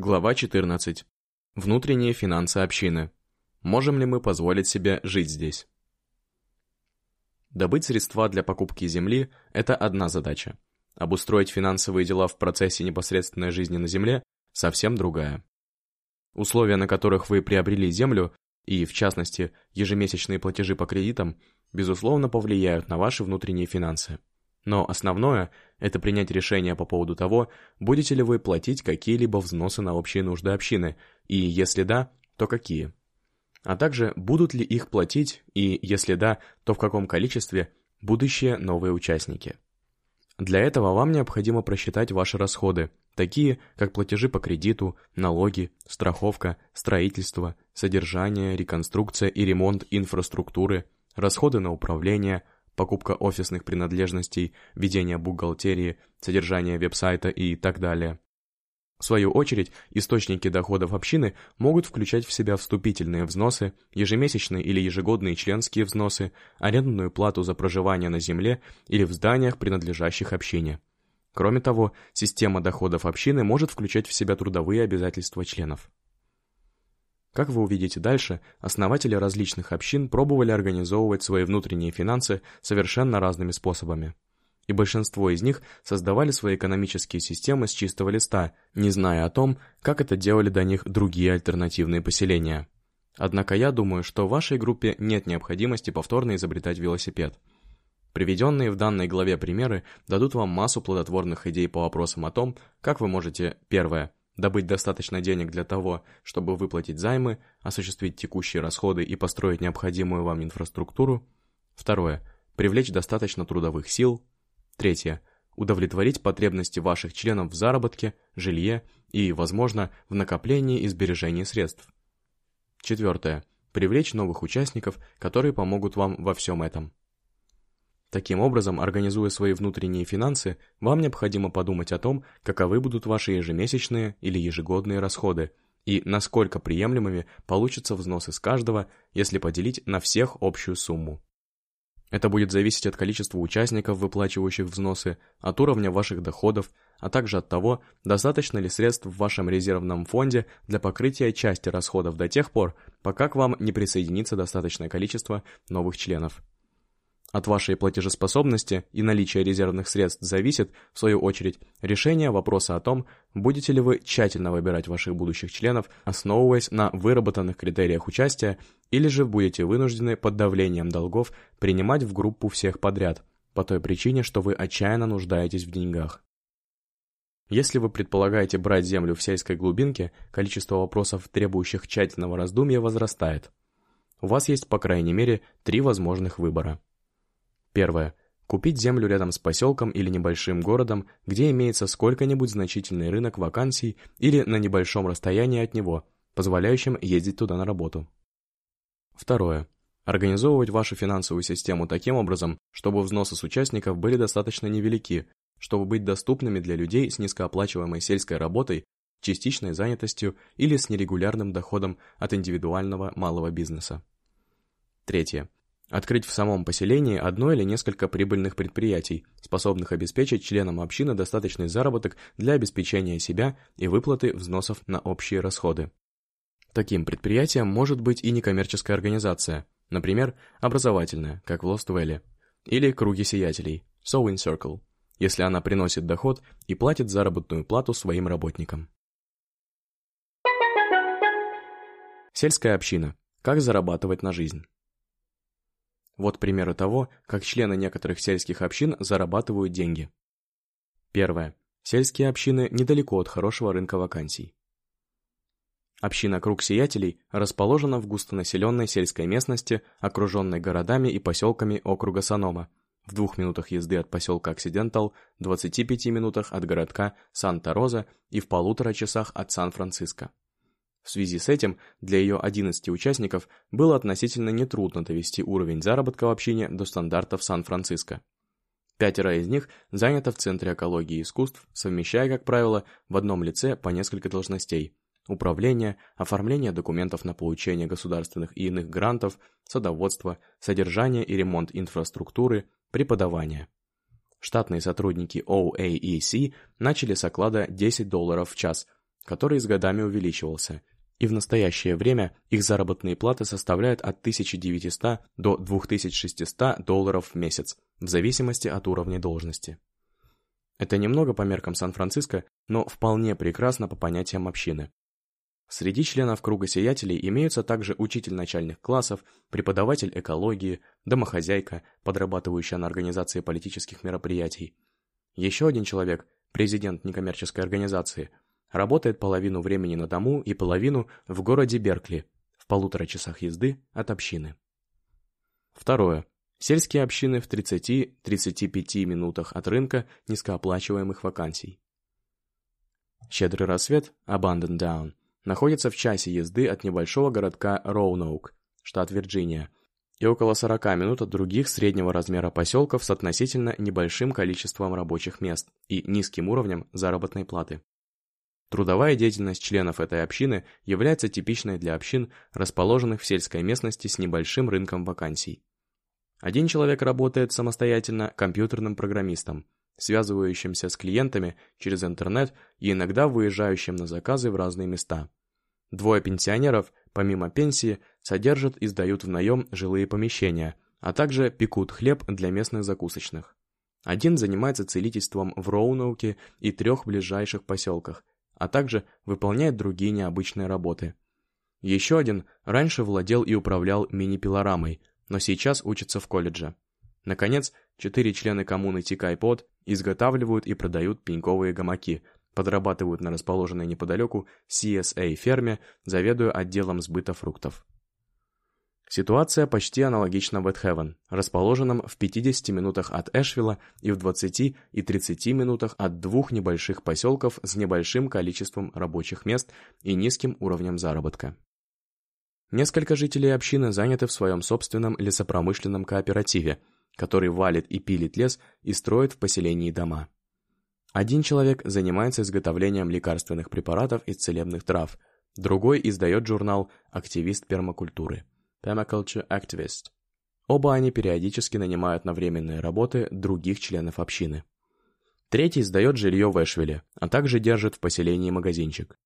Глава 14. Внутренние финансы общины. Можем ли мы позволить себе жить здесь? Добыть средства для покупки земли – это одна задача. Обустроить финансовые дела в процессе непосредственной жизни на земле – совсем другая. Условия, на которых вы приобрели землю, и, в частности, ежемесячные платежи по кредитам, безусловно повлияют на ваши внутренние финансы. Но основное – это принять решение по поводу того, будете ли вы платить какие-либо взносы на общие нужды общины, и если да, то какие. А также, будут ли их платить, и если да, то в каком количестве будущие новые участники. Для этого вам необходимо просчитать ваши расходы, такие как платежи по кредиту, налоги, страховка, строительство, содержание, реконструкция и ремонт инфраструктуры, расходы на управление – покупка офисных принадлежностей, ведение бухгалтерии, содержание веб-сайта и так далее. В свою очередь, источники доходов общины могут включать в себя вступительные взносы, ежемесячные или ежегодные членские взносы, арендную плату за проживание на земле или в зданиях, принадлежащих общине. Кроме того, система доходов общины может включать в себя трудовые обязательства членов. Как вы увидите дальше, основатели различных общин пробовали организовывать свои внутренние финансы совершенно разными способами. И большинство из них создавали свои экономические системы с чистого листа, не зная о том, как это делали до них другие альтернативные поселения. Однако я думаю, что в вашей группе нет необходимости повторно изобретать велосипед. Приведенные в данной главе примеры дадут вам массу плодотворных идей по вопросам о том, как вы можете, первое, добыть достаточно денег для того, чтобы выплатить займы, осуществить текущие расходы и построить необходимую вам инфраструктуру. Второе. Привлечь достаточно трудовых сил. Третье. Удовлетворить потребности ваших членов в заработке, жилье и, возможно, в накоплении и сбережении средств. Четвертое. Привлечь новых участников, которые помогут вам во всем этом. Таким образом, организуя свои внутренние финансы, вам необходимо подумать о том, каковы будут ваши ежемесячные или ежегодные расходы, и насколько приемлемыми получатся взносы с каждого, если поделить на всех общую сумму. Это будет зависеть от количества участников, выплачивающих взносы, от уровня ваших доходов, а также от того, достаточно ли средств в вашем резервном фонде для покрытия части расходов до тех пор, пока к вам не присоединится достаточное количество новых членов. От вашей платежеспособности и наличия резервных средств зависит, в свою очередь, решение вопроса о том, будете ли вы тщательно выбирать ваших будущих членов, основываясь на выработанных критериях участия, или же будете вынуждены под давлением долгов принимать в группу всех подряд, по той причине, что вы отчаянно нуждаетесь в деньгах. Если вы предполагаете брать землю в сельской глубинке, количество вопросов, требующих тщательного раздумья, возрастает. У вас есть, по крайней мере, три возможных выбора. Первое. Купить землю рядом с поселком или небольшим городом, где имеется сколько-нибудь значительный рынок вакансий или на небольшом расстоянии от него, позволяющим ездить туда на работу. Второе. Организовывать вашу финансовую систему таким образом, чтобы взносы с участников были достаточно невелики, чтобы быть доступными для людей с низкооплачиваемой сельской работой, частичной занятостью или с нерегулярным доходом от индивидуального малого бизнеса. Третье Открыть в самом поселении одно или несколько прибыльных предприятий, способных обеспечить членам общины достаточный заработок для обеспечения себя и выплаты взносов на общие расходы. Таким предприятием может быть и некоммерческая организация, например, образовательная, как в Valley, или круги сиятелей, Sewing Circle, если она приносит доход и платит заработную плату своим работникам. Сельская община. Как зарабатывать на жизнь? Вот примеры того, как члены некоторых сельских общин зарабатывают деньги. Первое. Сельские общины недалеко от хорошего рынка вакансий. Община Круг Сиятелей расположена в густонаселенной сельской местности, окруженной городами и поселками округа Санома, в двух минутах езды от поселка Оксидентал, 25 минутах от городка Санта-Роза и в полутора часах от Сан-Франциско. В связи с этим для ее 11 участников было относительно нетрудно довести уровень заработка в общине до стандартов Сан-Франциско. Пятеро из них занято в Центре экологии и искусств, совмещая, как правило, в одном лице по несколько должностей – управление, оформление документов на получение государственных и иных грантов, садоводство, содержание и ремонт инфраструктуры, преподавание. Штатные сотрудники OAEC начали с оклада 10 долларов в час – который с годами увеличивался, и в настоящее время их заработные платы составляют от 1900 до 2600 долларов в месяц, в зависимости от уровня должности. Это немного по меркам Сан-Франциско, но вполне прекрасно по понятиям общины. Среди членов круга сиятелей имеются также учитель начальных классов, преподаватель экологии, домохозяйка, подрабатывающая на организации политических мероприятий. Еще один человек, президент некоммерческой организации, работает половину времени на дому и половину в городе Беркли, в полутора часах езды от общины. Второе. Сельские общины в 30-35 минутах от рынка низкооплачиваемых вакансий. Щедрый рассвет, Abandon Down, находится в часе езды от небольшого городка Роуноук, штат Вирджиния, и около 40 минут от других среднего размера поселков с относительно небольшим количеством рабочих мест и низким уровнем заработной платы. Трудовая деятельность членов этой общины является типичной для общин, расположенных в сельской местности с небольшим рынком вакансий. Один человек работает самостоятельно компьютерным программистом, связывающимся с клиентами через интернет и иногда выезжающим на заказы в разные места. Двое пенсионеров, помимо пенсии, содержат и сдают в наем жилые помещения, а также пекут хлеб для местных закусочных. Один занимается целительством в Роунауке и трех ближайших поселках, а также выполняет другие необычные работы. Еще один раньше владел и управлял мини-пилорамой, но сейчас учится в колледже. Наконец, четыре члена коммуны Тикайпод изготавливают и продают пеньковые гамаки – подрабатывают на расположенной неподалеку CSA-ферме, заведуя отделом сбыта фруктов. Ситуация почти аналогична в Эдхевен, расположенном в 50 минутах от Эшвилла и в 20 и 30 минутах от двух небольших поселков с небольшим количеством рабочих мест и низким уровнем заработка. Несколько жителей общины заняты в своем собственном лесопромышленном кооперативе, который валит и пилит лес и строит в поселении дома. Один человек занимается изготовлением лекарственных препаратов из целебных трав, другой издает журнал «Активист пермакультуры» Permaculture Activist. Оба они периодически нанимают на временные работы других членов общины. Третий сдает жилье в Эшвилле, а также держит в поселении магазинчик.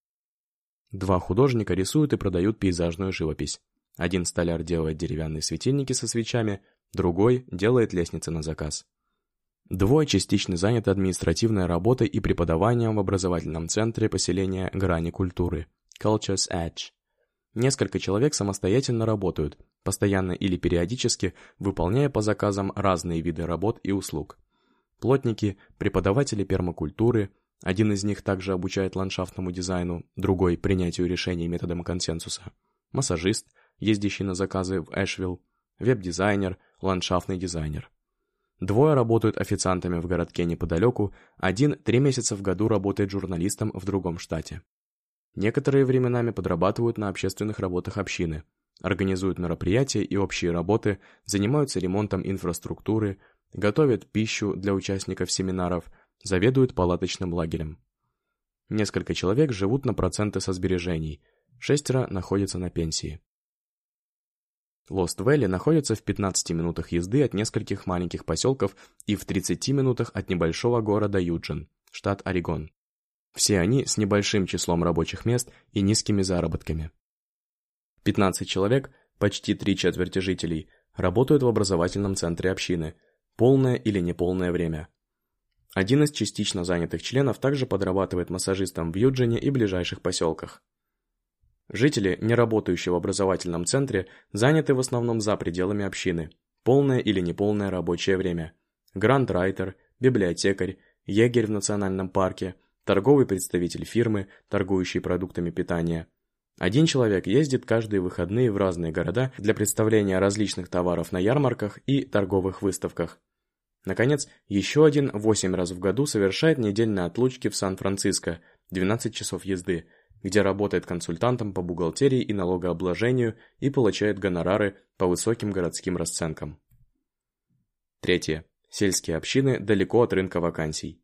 Два художника рисуют и продают пейзажную живопись. Один столяр делает деревянные светильники со свечами, другой делает лестницы на заказ. Двое частично заняты административной работой и преподаванием в образовательном центре поселения Грани культуры Culture's Edge. Несколько человек самостоятельно работают, постоянно или периодически выполняя по заказам разные виды работ и услуг. Плотники, преподаватели пермакультуры, один из них также обучает ландшафтному дизайну, другой – принятию решений методом консенсуса, массажист, ездящий на заказы в Эшвилл, веб-дизайнер, ландшафтный дизайнер. Двое работают официантами в городке неподалеку, один три месяца в году работает журналистом в другом штате. Некоторые временами подрабатывают на общественных работах общины, организуют мероприятия и общие работы, занимаются ремонтом инфраструктуры, готовят пищу для участников семинаров, заведуют палаточным лагерем. Несколько человек живут на проценты со сбережений, шестеро находятся на пенсии. Лост-Вэлли находится в 15 минутах езды от нескольких маленьких поселков и в 30 минутах от небольшого города Юджин, штат Орегон. Все они с небольшим числом рабочих мест и низкими заработками. 15 человек, почти три четверти жителей, работают в образовательном центре общины, полное или неполное время. Один из частично занятых членов также подрабатывает массажистом в Юджине и ближайших поселках. Жители, не работающие в образовательном центре, заняты в основном за пределами общины. Полное или неполное рабочее время. Грандрайтер, библиотекарь, егерь в национальном парке, торговый представитель фирмы, торгующий продуктами питания. Один человек ездит каждые выходные в разные города для представления различных товаров на ярмарках и торговых выставках. Наконец, еще один 8 раз в году совершает недельные отлучки в Сан-Франциско, 12 часов езды, где работает консультантом по бухгалтерии и налогообложению и получает гонорары по высоким городским расценкам. Третье. Сельские общины далеко от рынка вакансий.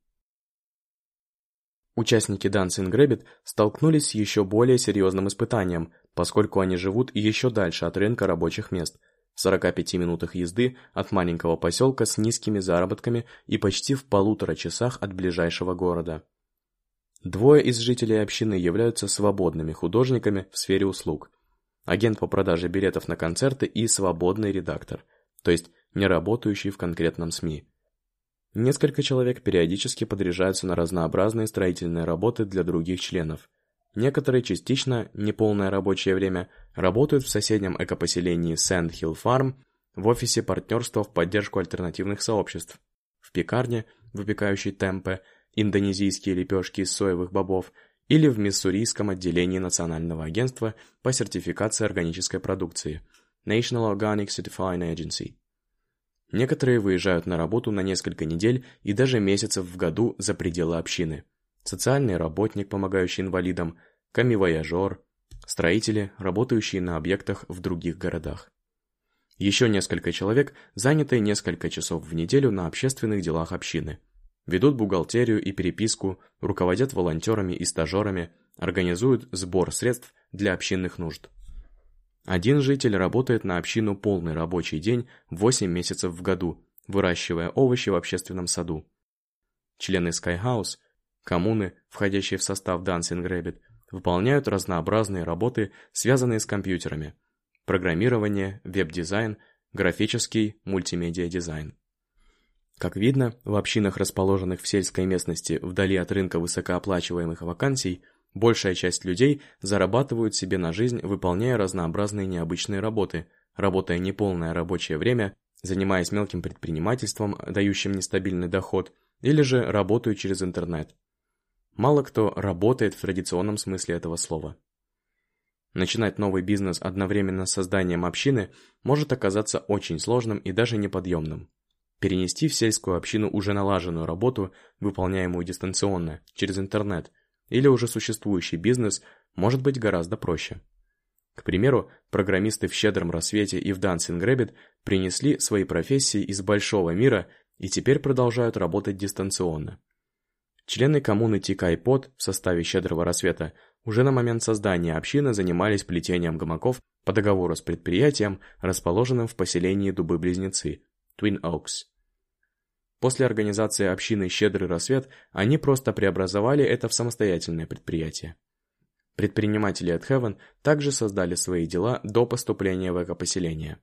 Участники Dancing Rabbit столкнулись с еще более серьезным испытанием, поскольку они живут еще дальше от рынка рабочих мест, в 45 минутах езды от маленького поселка с низкими заработками и почти в полутора часах от ближайшего города. Двое из жителей общины являются свободными художниками в сфере услуг. Агент по продаже билетов на концерты и свободный редактор, то есть не работающий в конкретном СМИ. Несколько человек периодически подряжаются на разнообразные строительные работы для других членов. Некоторые частично, неполное рабочее время, работают в соседнем экопоселении Сэнд-Хилл Фарм в офисе партнерства в поддержку альтернативных сообществ, в пекарне, выпекающей темпе, индонезийские лепешки из соевых бобов или в миссурийском отделении Национального агентства по сертификации органической продукции National Organic Certifying Agency. Некоторые выезжают на работу на несколько недель и даже месяцев в году за пределы общины. Социальный работник, помогающий инвалидам, камивояжер, строители, работающие на объектах в других городах. Еще несколько человек заняты несколько часов в неделю на общественных делах общины. Ведут бухгалтерию и переписку, руководят волонтерами и стажерами, организуют сбор средств для общинных нужд. Один житель работает на общину полный рабочий день 8 месяцев в году, выращивая овощи в общественном саду. Члены Skyhouse, коммуны, входящие в состав Dancing Rabbit, выполняют разнообразные работы, связанные с компьютерами – программирование, веб-дизайн, графический, мультимедиа-дизайн. Как видно, в общинах, расположенных в сельской местности вдали от рынка высокооплачиваемых вакансий, большая часть людей зарабатывают себе на жизнь, выполняя разнообразные необычные работы, работая неполное рабочее время, занимаясь мелким предпринимательством, дающим нестабильный доход, или же работают через интернет. Мало кто работает в традиционном смысле этого слова. Начинать новый бизнес одновременно с созданием общины может оказаться очень сложным и даже неподъемным. Перенести в сельскую общину уже налаженную работу, выполняемую дистанционно, через интернет, или уже существующий бизнес, может быть гораздо проще. К примеру, программисты в «Щедром рассвете» и в «Dancing Rabbit» принесли свои профессии из большого мира и теперь продолжают работать дистанционно. Члены коммуны Тикай-Под в составе «Щедрого рассвета» уже на момент создания общины занимались плетением гамаков по договору с предприятием, расположенным в поселении Дубы-Близнецы, Twin Oaks. После организации общины «Щедрый рассвет» они просто преобразовали это в самостоятельное предприятие. Предприниматели от Heaven также создали свои дела до поступления в экопоселение.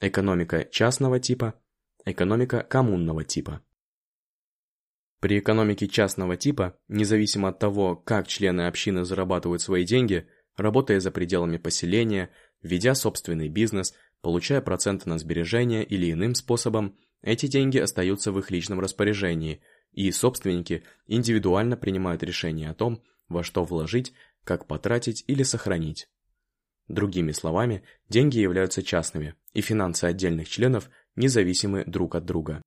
Экономика частного типа, экономика коммунного типа. При экономике частного типа, независимо от того, как члены общины зарабатывают свои деньги, работая за пределами поселения, ведя собственный бизнес, получая проценты на сбережения или иным способом, эти деньги остаются в их личном распоряжении, и собственники индивидуально принимают решение о том, во что вложить, как потратить или сохранить. Другими словами, деньги являются частными, и финансы отдельных членов независимы друг от друга.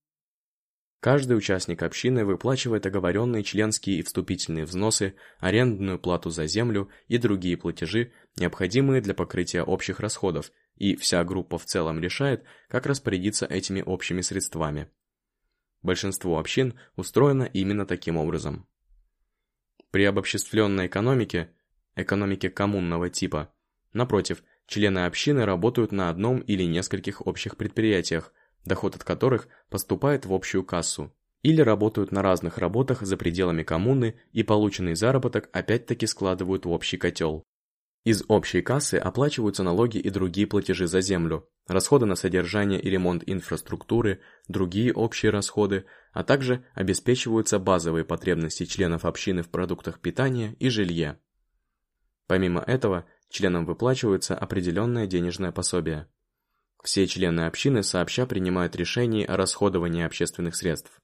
Каждый участник общины выплачивает оговоренные членские и вступительные взносы, арендную плату за землю и другие платежи, необходимые для покрытия общих расходов, и вся группа в целом решает, как распорядиться этими общими средствами. Большинство общин устроено именно таким образом. При обобществленной экономике, экономике коммунного типа, напротив, члены общины работают на одном или нескольких общих предприятиях, доход от которых поступает в общую кассу, или работают на разных работах за пределами коммуны и полученный заработок опять-таки складывают в общий котел. Из общей кассы оплачиваются налоги и другие платежи за землю, расходы на содержание и ремонт инфраструктуры, другие общие расходы, а также обеспечиваются базовые потребности членов общины в продуктах питания и жилье. Помимо этого, членам выплачивается определенное денежное пособие. Все члены общины сообща принимают решения о расходовании общественных средств.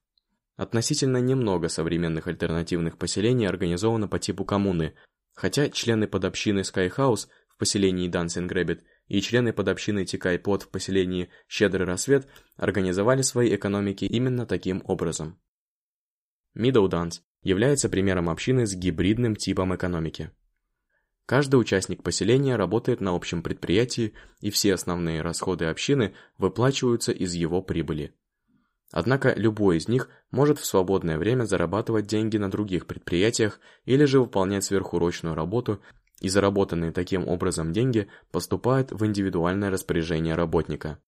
Относительно немного современных альтернативных поселений организовано по типу коммуны, хотя члены подобщины Skyhouse в поселении Dancing Rabbit и члены подобщины Тикай Под в поселении Щедрый Рассвет организовали свои экономики именно таким образом. Middle Dance является примером общины с гибридным типом экономики. Каждый участник поселения работает на общем предприятии, и все основные расходы общины выплачиваются из его прибыли. Однако любой из них может в свободное время зарабатывать деньги на других предприятиях или же выполнять сверхурочную работу, и заработанные таким образом деньги поступают в индивидуальное распоряжение работника.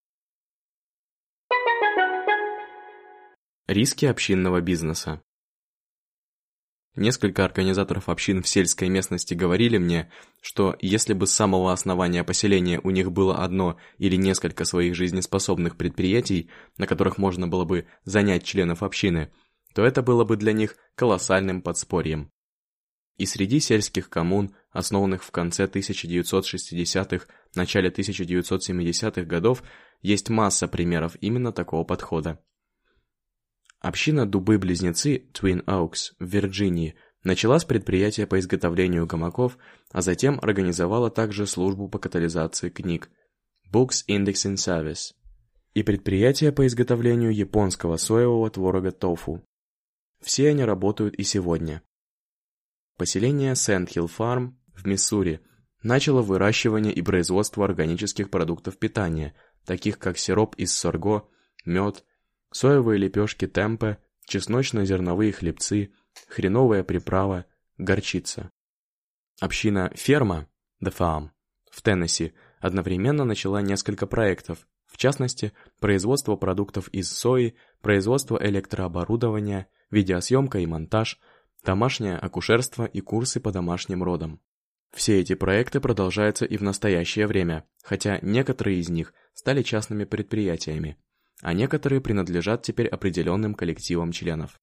Риски общинного бизнеса. Несколько организаторов общин в сельской местности говорили мне, что если бы с самого основания поселения у них было одно или несколько своих жизнеспособных предприятий, на которых можно было бы занять членов общины, то это было бы для них колоссальным подспорьем. И среди сельских коммун, основанных в конце 1960-х, начале 1970-х годов, есть масса примеров именно такого подхода. Община Дубы-близнецы Twin Oaks в Вирджинии начала с предприятия по изготовлению гамаков, а затем организовала также службу по катализации книг Books Indexing Service и предприятие по изготовлению японского соевого творога тофу. Все они работают и сегодня. Поселение Сент-Хилл Фарм в Миссури начало выращивание и производство органических продуктов питания, таких как сироп из сорго, мед, соевые лепешки темпе, чесночно-зерновые хлебцы, хреновая приправа, горчица. Община «Ферма» The Farm в Теннесси одновременно начала несколько проектов, в частности, производство продуктов из сои, производство электрооборудования, видеосъемка и монтаж, домашнее акушерство и курсы по домашним родам. Все эти проекты продолжаются и в настоящее время, хотя некоторые из них стали частными предприятиями а некоторые принадлежат теперь определенным коллективам членов.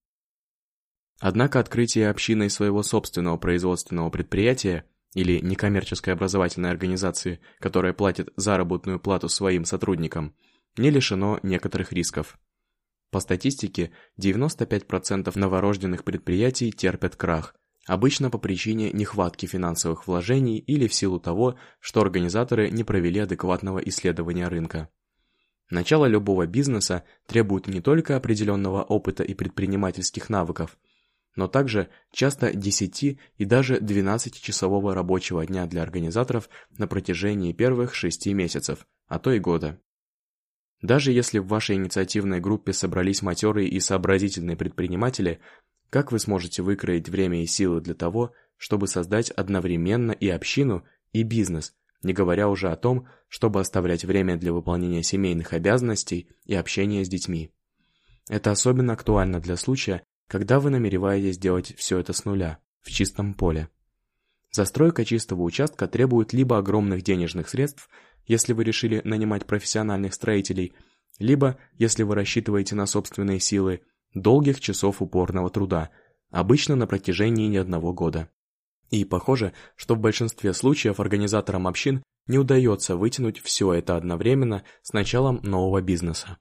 Однако открытие общиной своего собственного производственного предприятия или некоммерческой образовательной организации, которая платит заработную плату своим сотрудникам, не лишено некоторых рисков. По статистике, 95% новорожденных предприятий терпят крах, обычно по причине нехватки финансовых вложений или в силу того, что организаторы не провели адекватного исследования рынка. Начало любого бизнеса требует не только определенного опыта и предпринимательских навыков, но также часто 10 и даже 12-часового рабочего дня для организаторов на протяжении первых 6 месяцев, а то и года. Даже если в вашей инициативной группе собрались матерые и сообразительные предприниматели, как вы сможете выкроить время и силы для того, чтобы создать одновременно и общину, и бизнес, не говоря уже о том, чтобы оставлять время для выполнения семейных обязанностей и общения с детьми. Это особенно актуально для случая, когда вы намереваетесь сделать все это с нуля, в чистом поле. Застройка чистого участка требует либо огромных денежных средств, если вы решили нанимать профессиональных строителей, либо, если вы рассчитываете на собственные силы, долгих часов упорного труда, обычно на протяжении не одного года. И похоже, что в большинстве случаев организаторам общин не удается вытянуть все это одновременно с началом нового бизнеса.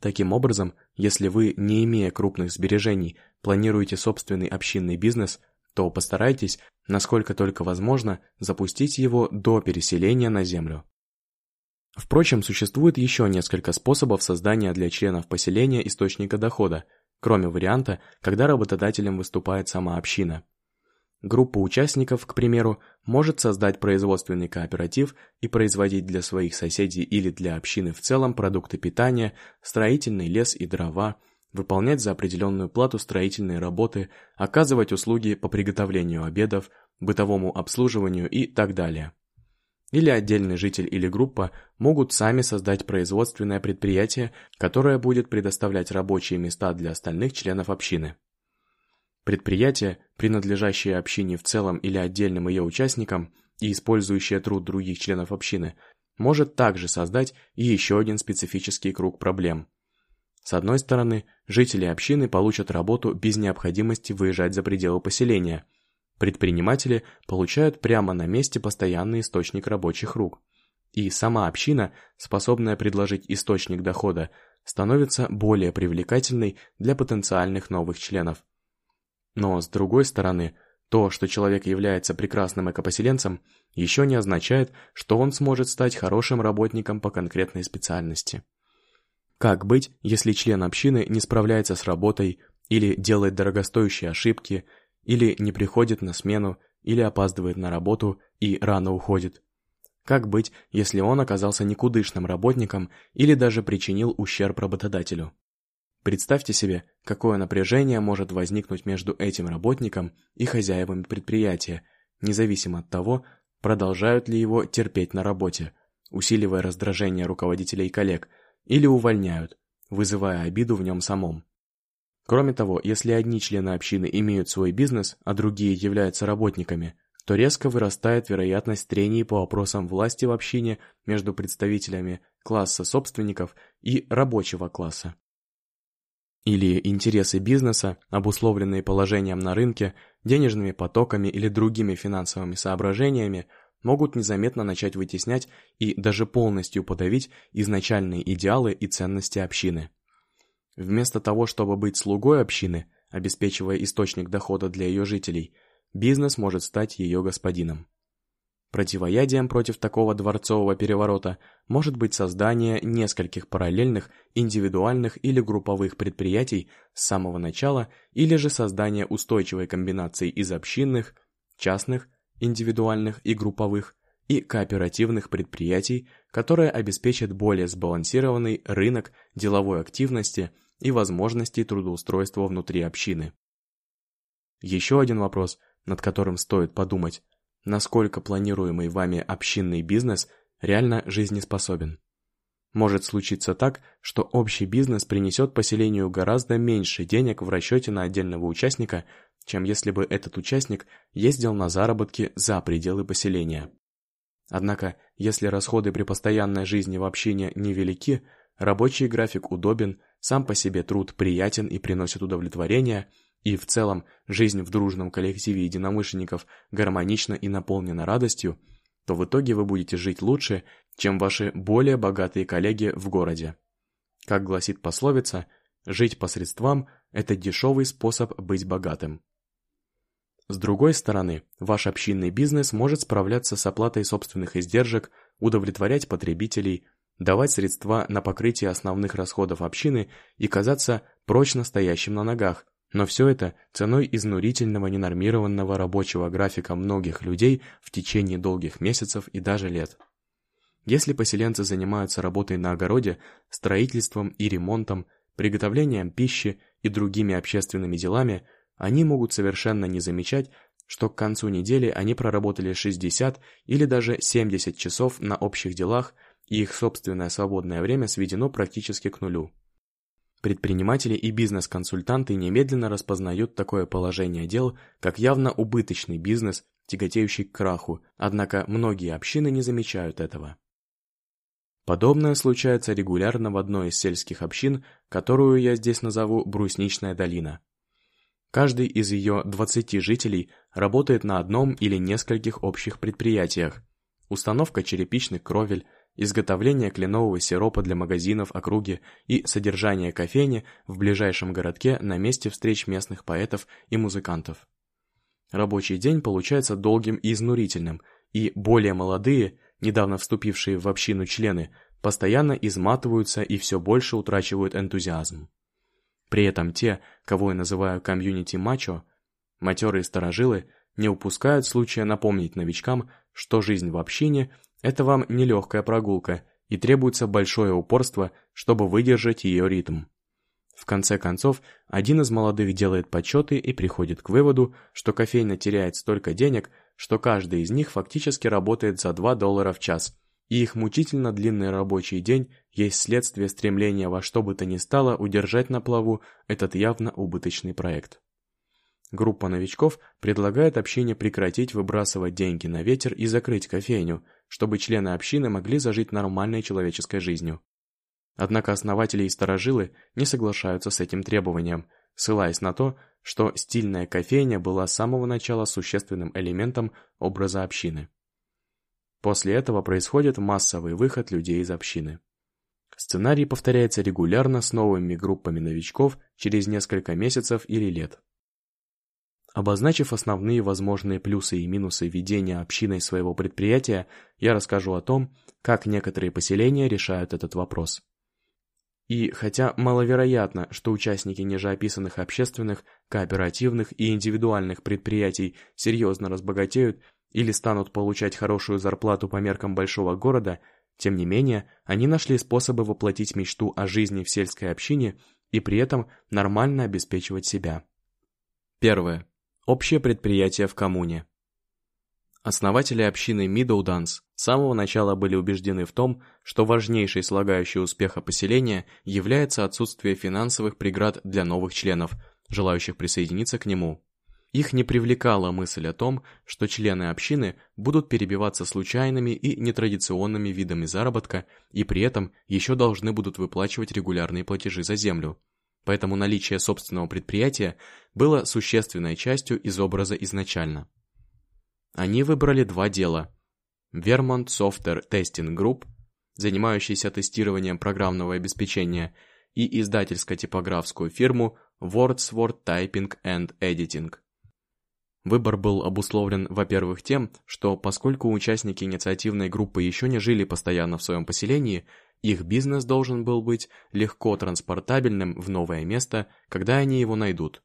Таким образом, если вы, не имея крупных сбережений, планируете собственный общинный бизнес, то постарайтесь, насколько только возможно, запустить его до переселения на землю. Впрочем, существует еще несколько способов создания для членов поселения источника дохода, кроме варианта, когда работодателем выступает сама община. Группа участников, к примеру, может создать производственный кооператив и производить для своих соседей или для общины в целом продукты питания, строительный лес и дрова, выполнять за определенную плату строительные работы, оказывать услуги по приготовлению обедов, бытовому обслуживанию и так далее. Или отдельный житель или группа могут сами создать производственное предприятие, которое будет предоставлять рабочие места для остальных членов общины. Предприятие, принадлежащее общине в целом или отдельным ее участникам и использующее труд других членов общины, может также создать и еще один специфический круг проблем. С одной стороны, жители общины получат работу без необходимости выезжать за пределы поселения. Предприниматели получают прямо на месте постоянный источник рабочих рук. И сама община, способная предложить источник дохода, становится более привлекательной для потенциальных новых членов. Но, с другой стороны, то, что человек является прекрасным экопоселенцем, еще не означает, что он сможет стать хорошим работником по конкретной специальности. Как быть, если член общины не справляется с работой, или делает дорогостоящие ошибки, или не приходит на смену, или опаздывает на работу и рано уходит? Как быть, если он оказался никудышным работником или даже причинил ущерб работодателю? Представьте себе, какое напряжение может возникнуть между этим работником и хозяевами предприятия, независимо от того, продолжают ли его терпеть на работе, усиливая раздражение руководителей и коллег, или увольняют, вызывая обиду в нем самом. Кроме того, если одни члены общины имеют свой бизнес, а другие являются работниками, то резко вырастает вероятность трений по вопросам власти в общине между представителями класса собственников и рабочего класса. Или интересы бизнеса, обусловленные положением на рынке, денежными потоками или другими финансовыми соображениями, могут незаметно начать вытеснять и даже полностью подавить изначальные идеалы и ценности общины. Вместо того, чтобы быть слугой общины, обеспечивая источник дохода для ее жителей, бизнес может стать ее господином. Противоядием против такого дворцового переворота может быть создание нескольких параллельных, индивидуальных или групповых предприятий с самого начала или же создание устойчивой комбинации из общинных, частных, индивидуальных и групповых и кооперативных предприятий, которые обеспечат более сбалансированный рынок деловой активности и возможностей трудоустройства внутри общины. Еще один вопрос, над которым стоит подумать, насколько планируемый вами общинный бизнес реально жизнеспособен. Может случиться так, что общий бизнес принесет поселению гораздо меньше денег в расчете на отдельного участника, чем если бы этот участник ездил на заработки за пределы поселения. Однако, если расходы при постоянной жизни в общине невелики, рабочий график удобен, сам по себе труд приятен и приносит удовлетворение – и в целом жизнь в дружном коллективе единомышленников гармонична и наполнена радостью, то в итоге вы будете жить лучше, чем ваши более богатые коллеги в городе. Как гласит пословица, жить по средствам – это дешевый способ быть богатым. С другой стороны, ваш общинный бизнес может справляться с оплатой собственных издержек, удовлетворять потребителей, давать средства на покрытие основных расходов общины и казаться прочно стоящим на ногах, но все это ценой изнурительного ненормированного рабочего графика многих людей в течение долгих месяцев и даже лет. Если поселенцы занимаются работой на огороде, строительством и ремонтом, приготовлением пищи и другими общественными делами, они могут совершенно не замечать, что к концу недели они проработали 60 или даже 70 часов на общих делах, и их собственное свободное время сведено практически к нулю. Предприниматели и бизнес-консультанты немедленно распознают такое положение дел, как явно убыточный бизнес, тяготеющий к краху, однако многие общины не замечают этого. Подобное случается регулярно в одной из сельских общин, которую я здесь назову Брусничная долина. Каждый из ее 20 жителей работает на одном или нескольких общих предприятиях. Установка черепичных кровель, изготовление кленового сиропа для магазинов округи и содержание кофейни в ближайшем городке на месте встреч местных поэтов и музыкантов. Рабочий день получается долгим и изнурительным, и более молодые, недавно вступившие в общину члены, постоянно изматываются и все больше утрачивают энтузиазм. При этом те, кого я называю комьюнити-мачо, матерые старожилы, не упускают случая напомнить новичкам, что жизнь в общине это вам не легкая прогулка, и требуется большое упорство, чтобы выдержать ее ритм. В конце концов, один из молодых делает подсчеты и приходит к выводу, что кофейня теряет столько денег, что каждый из них фактически работает за 2 доллара в час, и их мучительно длинный рабочий день есть следствие стремления во что бы то ни стало удержать на плаву этот явно убыточный проект. Группа новичков предлагает общине прекратить выбрасывать деньги на ветер и закрыть кофейню, чтобы члены общины могли зажить нормальной человеческой жизнью. Однако основатели и старожилы не соглашаются с этим требованием, ссылаясь на то, что стильная кофейня была с самого начала существенным элементом образа общины. После этого происходит массовый выход людей из общины. Сценарий повторяется регулярно с новыми группами новичков через несколько месяцев или лет. Обозначив основные возможные плюсы и минусы ведения общиной своего предприятия, я расскажу о том, как некоторые поселения решают этот вопрос. И хотя маловероятно, что участники нижеописанных общественных, кооперативных и индивидуальных предприятий серьезно разбогатеют или станут получать хорошую зарплату по меркам большого города, тем не менее, они нашли способы воплотить мечту о жизни в сельской общине и при этом нормально обеспечивать себя. Первое. Общее предприятие в коммуне. Основатели общины Мидоуданс с самого начала были убеждены в том, что важнейшей слагающей успеха поселения является отсутствие финансовых преград для новых членов, желающих присоединиться к нему. Их не привлекала мысль о том, что члены общины будут перебиваться случайными и нетрадиционными видами заработка и при этом еще должны будут выплачивать регулярные платежи за землю. Поэтому наличие собственного предприятия было существенной частью из образа изначально. Они выбрали два дела. Vermont Software Testing Group, занимающийся тестированием программного обеспечения, и издательско-типографскую фирму Wordsworth Typing and Editing. Выбор был обусловлен, во-первых, тем, что поскольку участники инициативной группы еще не жили постоянно в своем поселении, их бизнес должен был быть легко транспортабельным в новое место, когда они его найдут.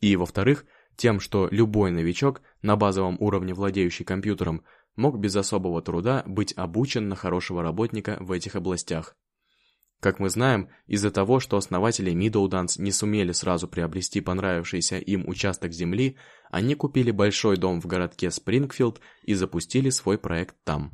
И, во-вторых, тем, что любой новичок, на базовом уровне владеющий компьютером, мог без особого труда быть обучен на хорошего работника в этих областях. Как мы знаем, из-за того, что основатели Middledance не сумели сразу приобрести понравившийся им участок земли, они купили большой дом в городке Спрингфилд и запустили свой проект там.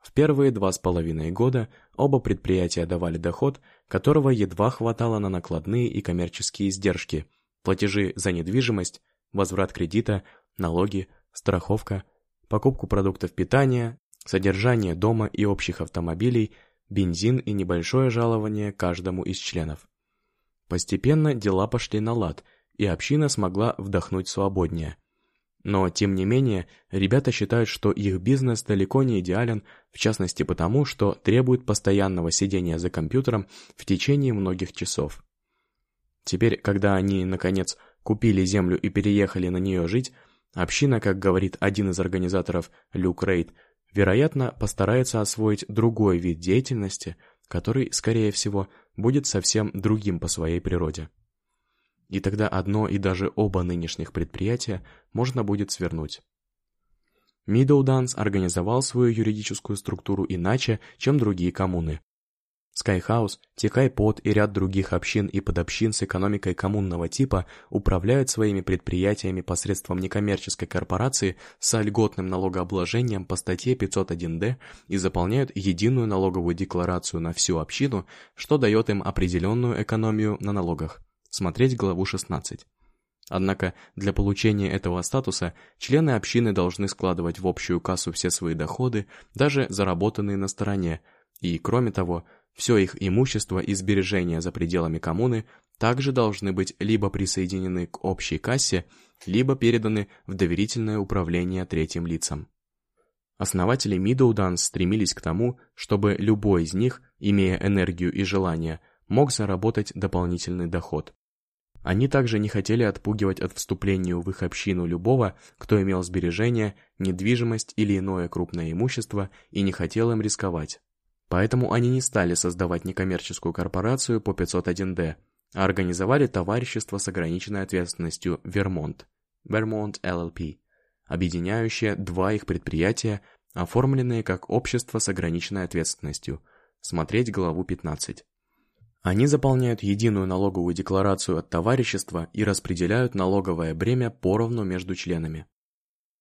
В первые два с половиной года оба предприятия давали доход, которого едва хватало на накладные и коммерческие издержки – платежи за недвижимость, возврат кредита, налоги, страховка, покупку продуктов питания, содержание дома и общих автомобилей, бензин и небольшое жалование каждому из членов. Постепенно дела пошли на лад, и община смогла вдохнуть свободнее. Но, тем не менее, ребята считают, что их бизнес далеко не идеален, в частности потому, что требует постоянного сидения за компьютером в течение многих часов. Теперь, когда они, наконец, купили землю и переехали на нее жить, община, как говорит один из организаторов Люк Рейд, вероятно, постарается освоить другой вид деятельности, который, скорее всего, будет совсем другим по своей природе. И тогда одно и даже оба нынешних предприятия можно будет свернуть. Meadowdance организовал свою юридическую структуру иначе, чем другие коммуны. Skyhouse, Тикайпот и ряд других общин и подобщин с экономикой коммунного типа управляют своими предприятиями посредством некоммерческой корпорации с льготным налогообложением по статье 501-д и заполняют единую налоговую декларацию на всю общину, что дает им определенную экономию на налогах. Смотреть главу 16. Однако для получения этого статуса члены общины должны складывать в общую кассу все свои доходы, даже заработанные на стороне, и, кроме того, все их имущество и сбережения за пределами коммуны также должны быть либо присоединены к общей кассе, либо переданы в доверительное управление третьим лицам. Основатели Middleton стремились к тому, чтобы любой из них, имея энергию и желание, мог заработать дополнительный доход. Они также не хотели отпугивать от вступления в их общину любого, кто имел сбережения, недвижимость или иное крупное имущество и не хотел им рисковать. Поэтому они не стали создавать некоммерческую корпорацию по 501D, а организовали товарищество с ограниченной ответственностью Vermont, Vermont LLP, объединяющее два их предприятия, оформленные как общество с ограниченной ответственностью. Смотреть главу 15. Они заполняют единую налоговую декларацию от товарищества и распределяют налоговое бремя поровну между членами.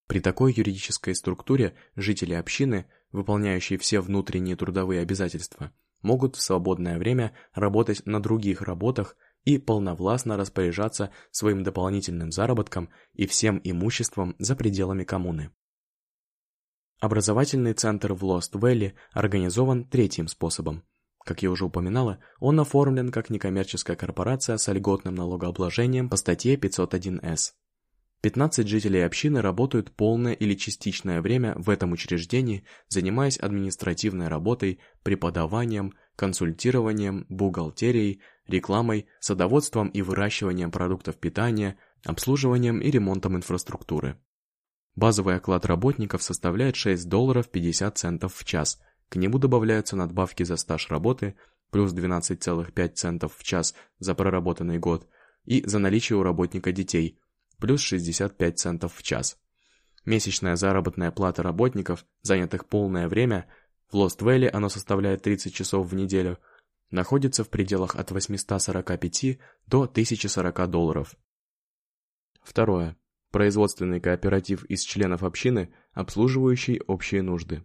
При такой юридической структуре жители общины – выполняющие все внутренние трудовые обязательства, могут в свободное время работать на других работах и полновластно распоряжаться своим дополнительным заработком и всем имуществом за пределами коммуны. Образовательный центр в Лост-Вэлли организован третьим способом. Как я уже упоминала, он оформлен как некоммерческая корпорация с льготным налогообложением по статье 501С. 15 жителей общины работают полное или частичное время в этом учреждении, занимаясь административной работой, преподаванием, консультированием, бухгалтерией, рекламой, садоводством и выращиванием продуктов питания, обслуживанием и ремонтом инфраструктуры. Базовый оклад работников составляет 6 долларов 50 центов в час. К нему добавляются надбавки за стаж работы, плюс 12,5 центов в час за проработанный год, и за наличие у работника детей – плюс 65 центов в час. Месячная заработная плата работников, занятых полное время, в Лост-Вэлли оно составляет 30 часов в неделю, находится в пределах от 845 до 1040 долларов. Второе. производственный кооператив из членов общины, обслуживающий общие нужды.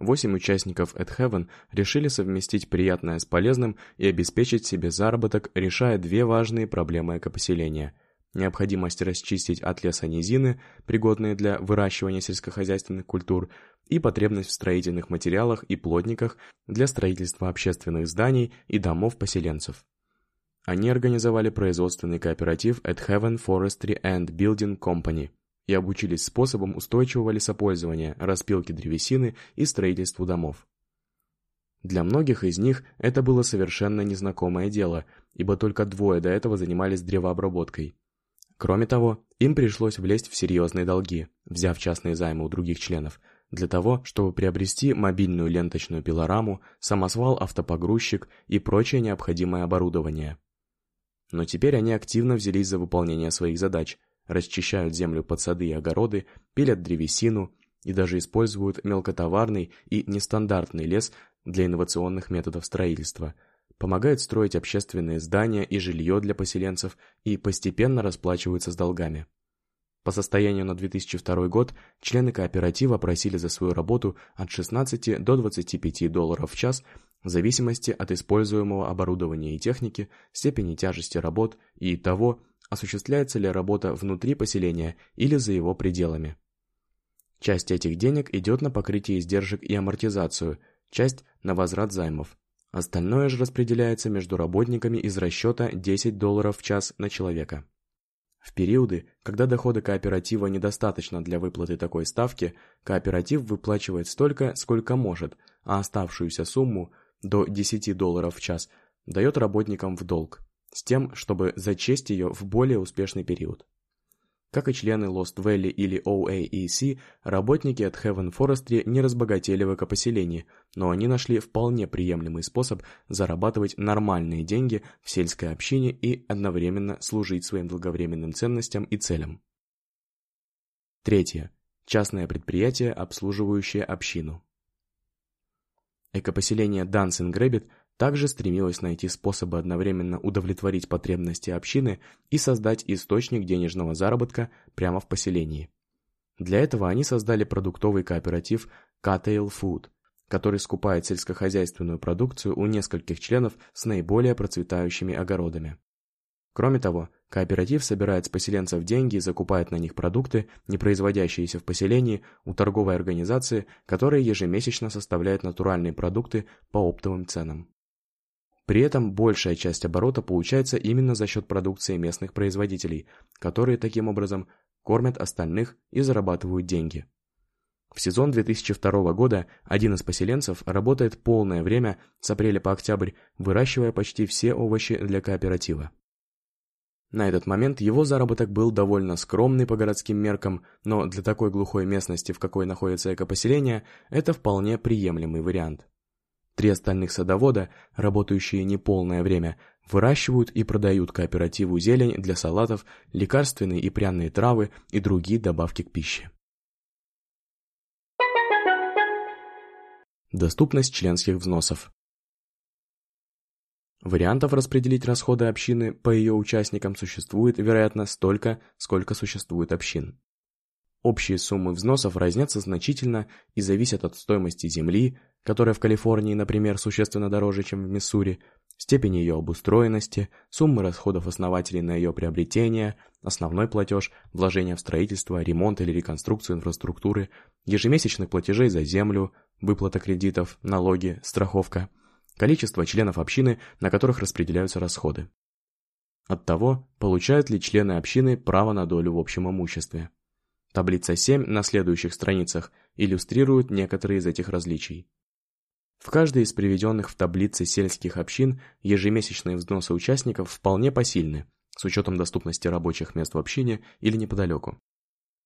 Восемь участников At Heaven решили совместить приятное с полезным и обеспечить себе заработок, решая две важные проблемы экопоселения – необходимость расчистить от леса низины, пригодные для выращивания сельскохозяйственных культур, и потребность в строительных материалах и плотниках для строительства общественных зданий и домов поселенцев. Они организовали производственный кооператив At Heaven Forestry and Building Company и обучились способам устойчивого лесопользования, распилки древесины и строительству домов. Для многих из них это было совершенно незнакомое дело, ибо только двое до этого занимались древообработкой. Кроме того, им пришлось влезть в серьезные долги, взяв частные займы у других членов, для того, чтобы приобрести мобильную ленточную пилораму, самосвал автопогрузчик и прочее необходимое оборудование. Но теперь они активно взялись за выполнение своих задач, расчищают землю под сады и огороды, пилят древесину и даже используют мелкотоварный и нестандартный лес для инновационных методов строительства – помогают строить общественные здания и жилье для поселенцев и постепенно расплачиваются с долгами. По состоянию на 2002 год члены кооператива просили за свою работу от 16 до 25 долларов в час в зависимости от используемого оборудования и техники, степени тяжести работ и того, осуществляется ли работа внутри поселения или за его пределами. Часть этих денег идет на покрытие издержек и амортизацию, часть – на возврат займов. Остальное же распределяется между работниками из расчета 10 долларов в час на человека. В периоды, когда дохода кооператива недостаточно для выплаты такой ставки, кооператив выплачивает столько, сколько может, а оставшуюся сумму, до 10 долларов в час, дает работникам в долг, с тем, чтобы зачесть ее в более успешный период. Как и члены Lost Valley или OAEC, работники от Heaven Forestry не разбогатели в экопоселении, но они нашли вполне приемлемый способ зарабатывать нормальные деньги в сельской общине и одновременно служить своим долговременным ценностям и целям. Третье. Частное предприятие, обслуживающее общину. Экопоселение Dancing Rabbit также стремилась найти способы одновременно удовлетворить потребности общины и создать источник денежного заработка прямо в поселении. Для этого они создали продуктовый кооператив Cattail Food, который скупает сельскохозяйственную продукцию у нескольких членов с наиболее процветающими огородами. Кроме того, кооператив собирает с поселенцев деньги и закупает на них продукты, не производящиеся в поселении, у торговой организации, которая ежемесячно составляет натуральные продукты по оптовым ценам. При этом большая часть оборота получается именно за счет продукции местных производителей, которые таким образом кормят остальных и зарабатывают деньги. В сезон 2002 года один из поселенцев работает полное время с апреля по октябрь, выращивая почти все овощи для кооператива. На этот момент его заработок был довольно скромный по городским меркам, но для такой глухой местности, в какой находится экопоселение, это вполне приемлемый вариант. Три остальных садовода, работающие неполное время, выращивают и продают кооперативу зелень для салатов, лекарственные и пряные травы и другие добавки к пище. Доступность членских взносов Вариантов распределить расходы общины по ее участникам существует, вероятно, столько, сколько существует общин. Общие суммы взносов разнятся значительно и зависят от стоимости земли, которая в Калифорнии, например, существенно дороже, чем в Миссури, степени ее обустроенности, суммы расходов основателей на ее приобретение, основной платеж, вложения в строительство, ремонт или реконструкцию инфраструктуры, ежемесячных платежей за землю, выплата кредитов, налоги, страховка, количество членов общины, на которых распределяются расходы. От того, получают ли члены общины право на долю в общем имуществе. Таблица 7 на следующих страницах иллюстрирует некоторые из этих различий. В каждой из приведенных в таблице сельских общин ежемесячные взносы участников вполне посильны, с учетом доступности рабочих мест в общине или неподалеку.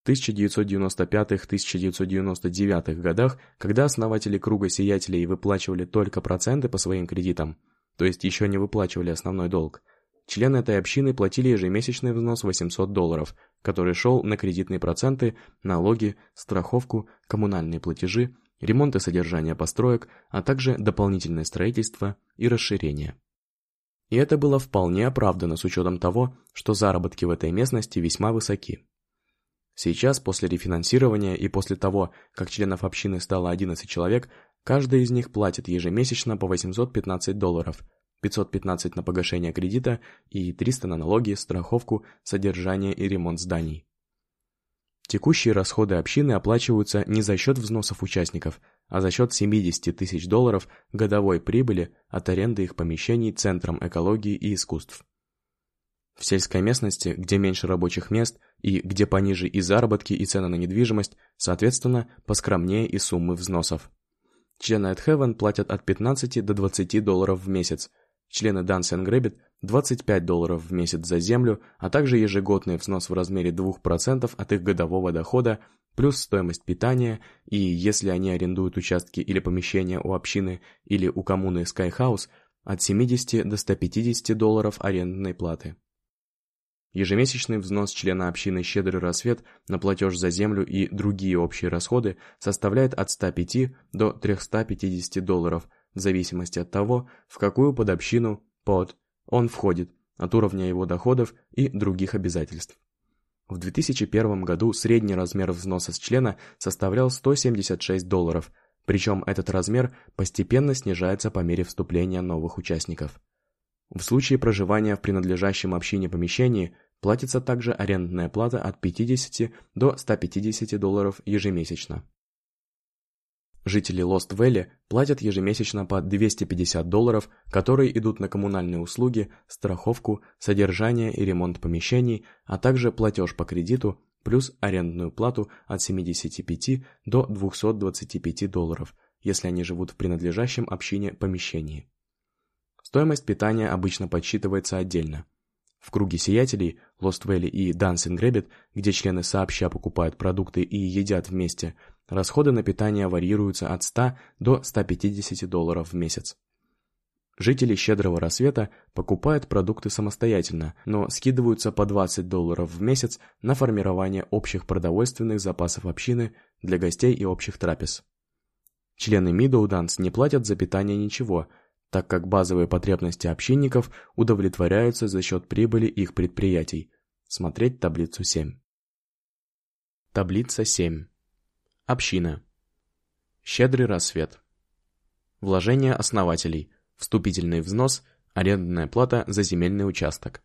В 1995-1999 годах, когда основатели круга сиятелей выплачивали только проценты по своим кредитам, то есть еще не выплачивали основной долг, члены этой общины платили ежемесячный взнос 800 долларов, который шел на кредитные проценты, налоги, страховку, коммунальные платежи, ремонт и содержание построек, а также дополнительное строительство и расширение. И это было вполне оправдано с учетом того, что заработки в этой местности весьма высоки. Сейчас, после рефинансирования и после того, как членов общины стало 11 человек, каждый из них платит ежемесячно по 815 долларов, 515 на погашение кредита и 300 на налоги, страховку, содержание и ремонт зданий. Текущие расходы общины оплачиваются не за счет взносов участников, а за счет 70 тысяч долларов годовой прибыли от аренды их помещений Центром экологии и искусств. В сельской местности, где меньше рабочих мест и где пониже и заработки, и цены на недвижимость, соответственно, поскромнее и суммы взносов. Члены Heaven платят от 15 до 20 долларов в месяц, члены Dance and Grabbit 25 долларов в месяц за землю, а также ежегодный взнос в размере 2% от их годового дохода, плюс стоимость питания, и если они арендуют участки или помещения у общины или у коммуны Skyhouse, от 70 до 150 долларов арендной платы. Ежемесячный взнос члена общины «Щедрый рассвет» на платеж за землю и другие общие расходы составляет от 105 до 350 долларов, в зависимости от того, в какую подобщину под он входит, от уровня его доходов и других обязательств. В 2001 году средний размер взноса с члена составлял 176 долларов, причем этот размер постепенно снижается по мере вступления новых участников. В случае проживания в принадлежащем общине помещении платится также арендная плата от 50 до 150 долларов ежемесячно. Жители Лост-Вэлли платят ежемесячно по 250 долларов, которые идут на коммунальные услуги, страховку, содержание и ремонт помещений, а также платеж по кредиту, плюс арендную плату от 75 до 225 долларов, если они живут в принадлежащем общине помещении. Стоимость питания обычно подсчитывается отдельно. В круге сиятелей, Lost Valley и Dancing Rabbit, где члены сообща покупают продукты и едят вместе – Расходы на питание варьируются от 100 до 150 долларов в месяц. Жители «Щедрого рассвета» покупают продукты самостоятельно, но скидываются по 20 долларов в месяц на формирование общих продовольственных запасов общины для гостей и общих трапез. Члены Мидоуданс не платят за питание ничего, так как базовые потребности общинников удовлетворяются за счет прибыли их предприятий. Смотреть таблицу 7. Таблица 7. Община. Щедрый рассвет. Вложение основателей. Вступительный взнос. Арендная плата за земельный участок.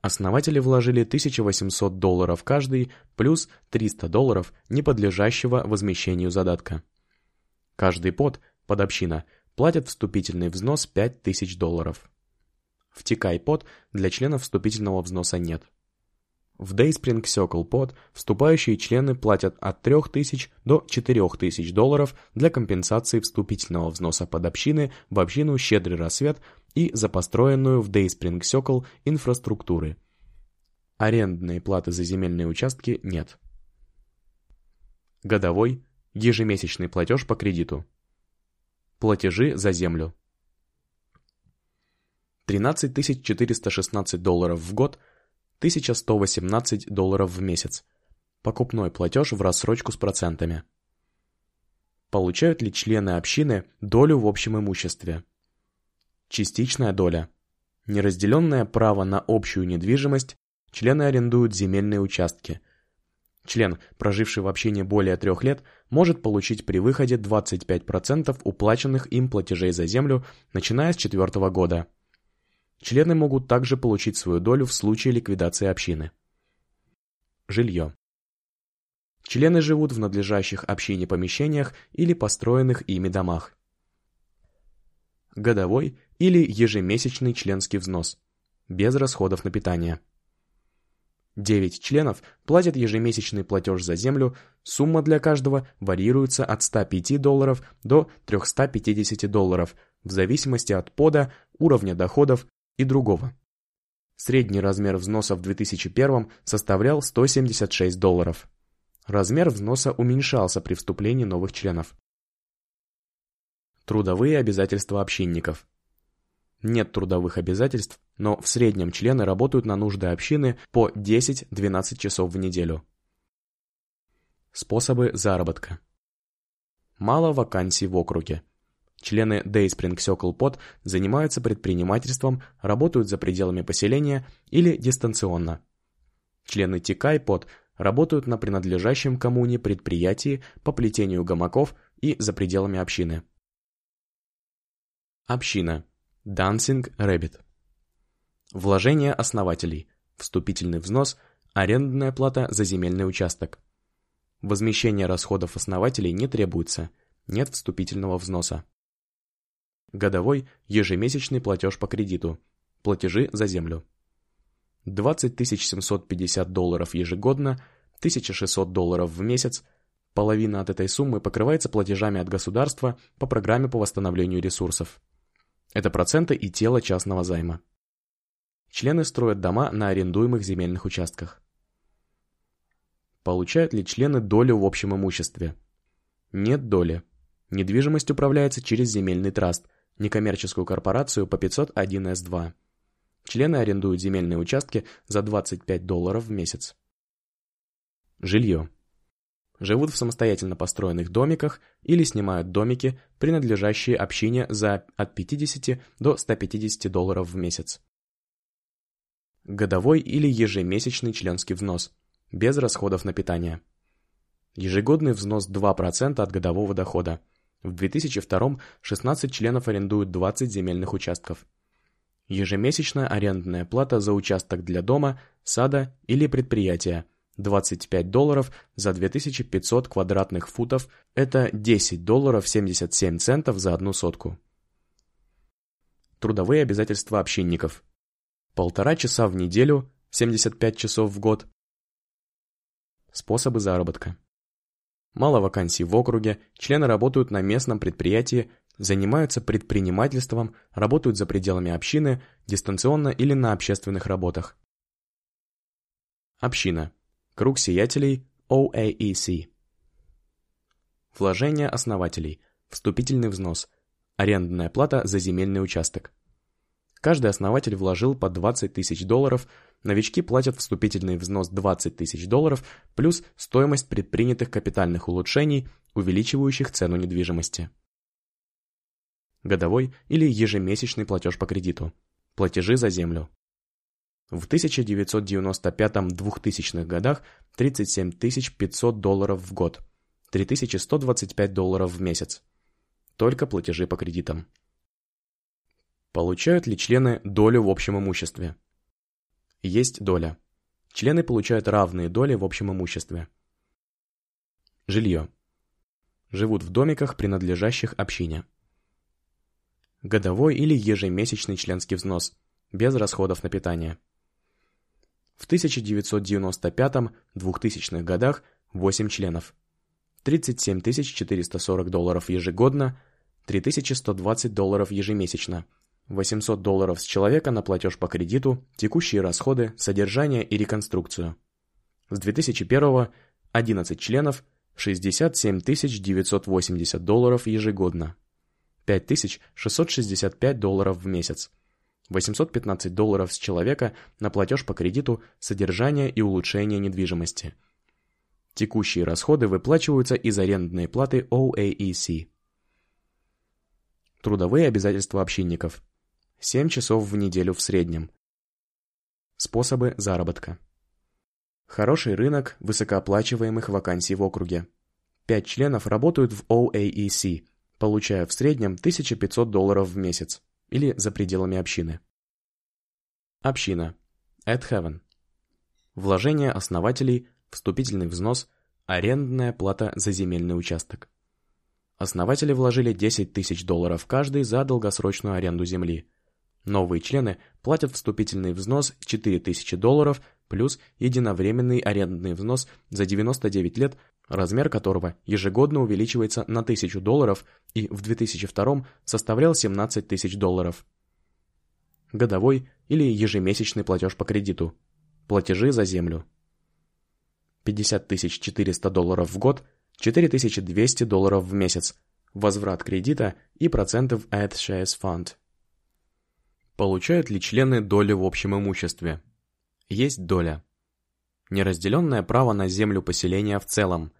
Основатели вложили 1800 долларов каждый, плюс 300 долларов, не подлежащего возмещению задатка. Каждый под, под община, платит вступительный взнос 5000 долларов. В Тикай под для членов вступительного взноса нет. В Dayspring Circle Pod вступающие члены платят от 3000 до 4000 долларов для компенсации вступительного взноса под общины в общину «Щедрый рассвет» и за построенную в Dayspring Circle инфраструктуры. Арендные платы за земельные участки нет. Годовой, ежемесячный платеж по кредиту. Платежи за землю. 13 416 долларов в год – 1118 долларов в месяц. Покупной платеж в рассрочку с процентами. Получают ли члены общины долю в общем имуществе? Частичная доля. Неразделенное право на общую недвижимость. Члены арендуют земельные участки. Член, проживший в общине более трех лет, может получить при выходе 25% уплаченных им платежей за землю, начиная с четвертого года. Члены могут также получить свою долю в случае ликвидации общины. Жилье. Члены живут в надлежащих общине помещениях или построенных ими домах. Годовой или ежемесячный членский взнос. Без расходов на питание. 9 членов платят ежемесячный платеж за землю, сумма для каждого варьируется от 105 долларов до 350 долларов, в зависимости от пода, уровня доходов и другого. Средний размер взноса в 2001 составлял 176 долларов. Размер взноса уменьшался при вступлении новых членов. Трудовые обязательства общинников. Нет трудовых обязательств, но в среднем члены работают на нужды общины по 10-12 часов в неделю. Способы заработка. Мало вакансий в округе. Члены Dayspring Circle Pod занимаются предпринимательством, работают за пределами поселения или дистанционно. Члены TKI Pod работают на принадлежащем коммуне предприятии по плетению гамаков и за пределами общины. Община. Dancing Rabbit. Вложение основателей. Вступительный взнос. Арендная плата за земельный участок. Возмещение расходов основателей не требуется. Нет вступительного взноса. Годовой ежемесячный платеж по кредиту. Платежи за землю. 20 750 долларов ежегодно, 1600 долларов в месяц. Половина от этой суммы покрывается платежами от государства по программе по восстановлению ресурсов. Это проценты и тело частного займа. Члены строят дома на арендуемых земельных участках. Получают ли члены долю в общем имуществе? Нет доли. Недвижимость управляется через земельный траст, некоммерческую корпорацию по 501С2. Члены арендуют земельные участки за 25 долларов в месяц. Жилье. Живут в самостоятельно построенных домиках или снимают домики, принадлежащие общине за от 50 до 150 долларов в месяц годовой или ежемесячный членский взнос, без расходов на питание. Ежегодный взнос 2% от годового дохода. В 2002 16 членов арендуют 20 земельных участков. Ежемесячная арендная плата за участок для дома, сада или предприятия 25 долларов за 2500 квадратных футов – это 10 долларов 77 центов за одну сотку. Трудовые обязательства общинников – полтора часа в неделю, 75 часов в год. Способы заработка. Мало вакансий в округе, члены работают на местном предприятии, занимаются предпринимательством, работают за пределами общины, дистанционно или на общественных работах. Община. Круг сиятелей OAEC. Вложение основателей. Вступительный взнос. Арендная плата за земельный участок. Каждый основатель вложил по 20 тысяч долларов, новички платят вступительный взнос 20 тысяч долларов плюс стоимость предпринятых капитальных улучшений, увеличивающих цену недвижимости. Годовой или ежемесячный платеж по кредиту. Платежи за землю. В 1995-2000 годах 37 500 долларов в год, 3125 долларов в месяц. Только платежи по кредитам. Получают ли члены долю в общем имуществе? Есть доля. Члены получают равные доли в общем имуществе. Жилье. Живут в домиках, принадлежащих общине. Годовой или ежемесячный членский взнос, без расходов на питание. В 1995-2000 годах 8 членов. 37 440 долларов ежегодно, 3120 долларов ежемесячно – 800 долларов с человека на платеж по кредиту, текущие расходы, содержание и реконструкцию. С 2001 11 членов, 67 980 долларов ежегодно. 5665 долларов в месяц. 815 долларов с человека на платеж по кредиту, содержание и улучшение недвижимости. Текущие расходы выплачиваются из арендной платы OAEC. Трудовые обязательства общинников – 7 часов в неделю в среднем. Способы заработка. Хороший рынок высокооплачиваемых вакансий в округе. 5 членов работают в OAEC, получая в среднем 1500 долларов в месяц или за пределами общины. Община. At Heaven. Вложение основателей, вступительный взнос, арендная плата за земельный участок. Основатели вложили 10 тысяч долларов каждый за долгосрочную аренду земли – Новые члены платят вступительный взнос 4000 долларов плюс единовременный арендный взнос за 99 лет, размер которого ежегодно увеличивается на 1000 долларов и в 2002 составлял 17 тысяч долларов. Годовой или ежемесячный платеж по кредиту. Платежи за землю. 50 400 долларов в год, 4200 долларов в месяц. Возврат кредита и процентов от Shares Fund. Получают ли члены доли в общем имуществе? Есть доля. Неразделенное право на землю поселения в целом.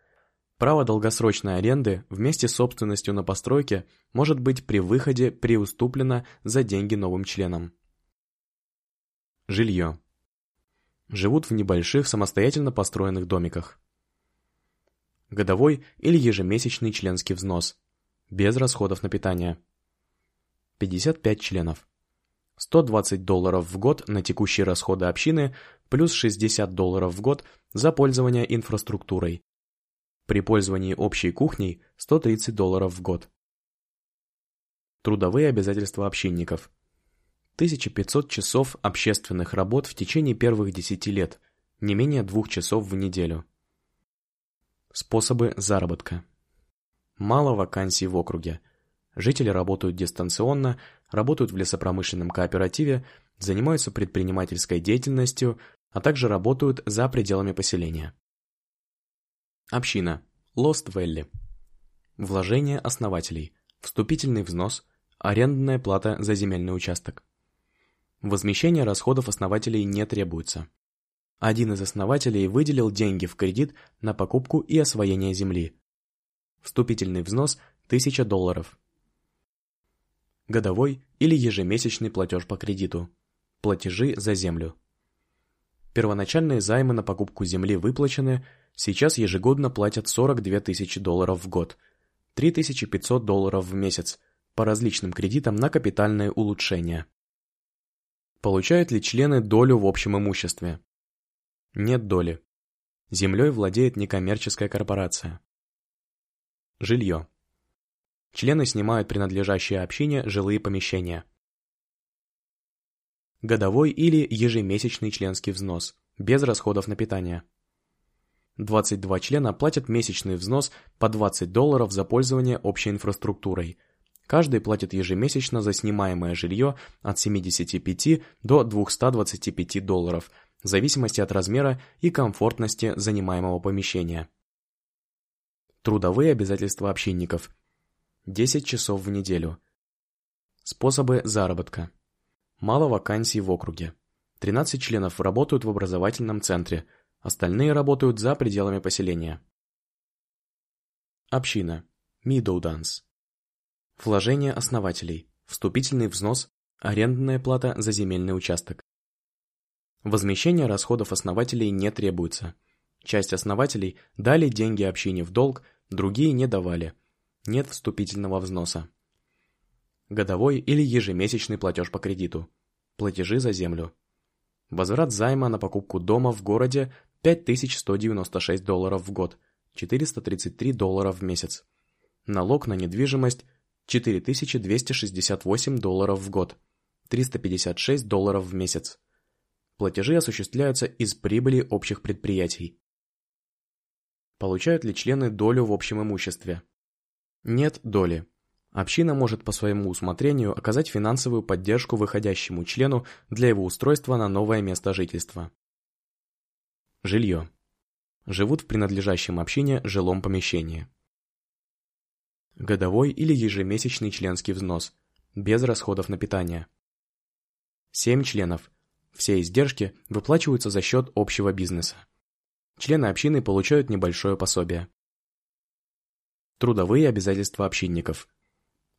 Право долгосрочной аренды вместе с собственностью на постройке может быть при выходе преуступлено за деньги новым членам. Жилье. Живут в небольших самостоятельно построенных домиках. Годовой или ежемесячный членский взнос. Без расходов на питание. 55 членов. 120 долларов в год на текущие расходы общины плюс 60 долларов в год за пользование инфраструктурой. При пользовании общей кухней 130 долларов в год. Трудовые обязательства общинников. 1500 часов общественных работ в течение первых 10 лет, не менее двух часов в неделю. Способы заработка. Мало вакансий в округе. Жители работают дистанционно, работают в лесопромышленном кооперативе, занимаются предпринимательской деятельностью, а также работают за пределами поселения. Община. Лост Вэлли. Вложение основателей. Вступительный взнос, Арендная плата за земельный участок. Возмещение расходов основателей не требуется. Один из основателей выделил деньги в кредит на покупку и освоение земли. Вступительный взнос – 1000 долларов. Годовой или ежемесячный платеж по кредиту. Платежи за землю. Первоначальные займы на покупку земли выплачены, сейчас ежегодно платят 42 тысячи долларов в год, 3500 долларов в месяц – по различным кредитам на капитальные улучшения. Получают ли члены долю в общем имуществе? Нет доли. Землей владеет некоммерческая корпорация. Жилье. Члены снимают принадлежащие общине жилые помещения. Годовой или ежемесячный членский взнос, без расходов на питание. 22 члена платят месячный взнос по 20 долларов за пользование общей инфраструктурой – Каждый платит ежемесячно за снимаемое жилье от 75 до 225 долларов, в зависимости от размера и комфортности занимаемого помещения. Трудовые обязательства общинников. 10 часов в неделю. Способы заработка. Мало вакансий в округе. 13 членов работают в образовательном центре, остальные работают за пределами поселения. Община. Мидоуданс. Вложение основателей, вступительный взнос, арендная плата за земельный участок. Возмещение расходов основателей не требуется. Часть основателей дали деньги общине в долг, другие не давали. Нет вступительного взноса. Годовой или ежемесячный платеж по кредиту. Платежи за землю. Возврат займа на покупку дома в городе 5196 долларов в год, 433 доллара в месяц. Налог на недвижимость 4268 долларов в год, 356 долларов в месяц. Платежи осуществляются из прибыли общих предприятий. Получают ли члены долю в общем имуществе? Нет доли. Община может по своему усмотрению оказать финансовую поддержку выходящему члену для его устройства на новое место жительства. Жилье. Живут в принадлежащем общине жилом помещении годовой или ежемесячный членский взнос, без расходов на питание. 7 членов. Все издержки выплачиваются за счет общего бизнеса. Члены общины получают небольшое пособие. Трудовые обязательства общинников.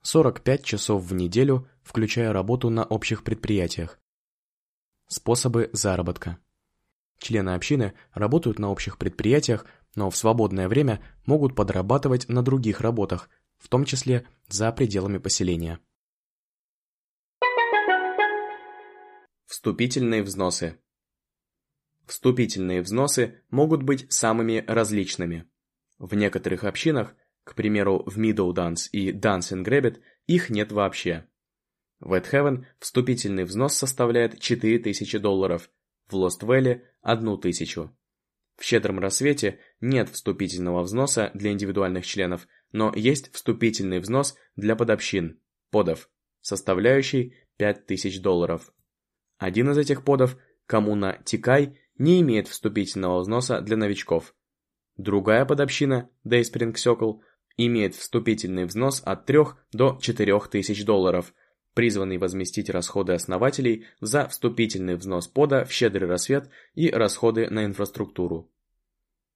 45 часов в неделю, включая работу на общих предприятиях. Способы заработка. Члены общины работают на общих предприятиях, но в свободное время могут подрабатывать на других работах, в том числе за пределами поселения. Вступительные взносы Вступительные взносы могут быть самыми различными. В некоторых общинах, к примеру в Middle Dance и Dancing Rabbit, их нет вообще. В Эдхевен вступительный взнос составляет 4000 долларов, в Lost Valley – 1000. В «Щедром рассвете» нет вступительного взноса для индивидуальных членов, но есть вступительный взнос для подобщин, подов, составляющий 5000 долларов. Один из этих подов, коммуна Тикай, не имеет вступительного взноса для новичков. Другая подобщина, Dayspring Circle, имеет вступительный взнос от 3 до 4000 долларов, призванный возместить расходы основателей за вступительный взнос пода в щедрый рассвет и расходы на инфраструктуру.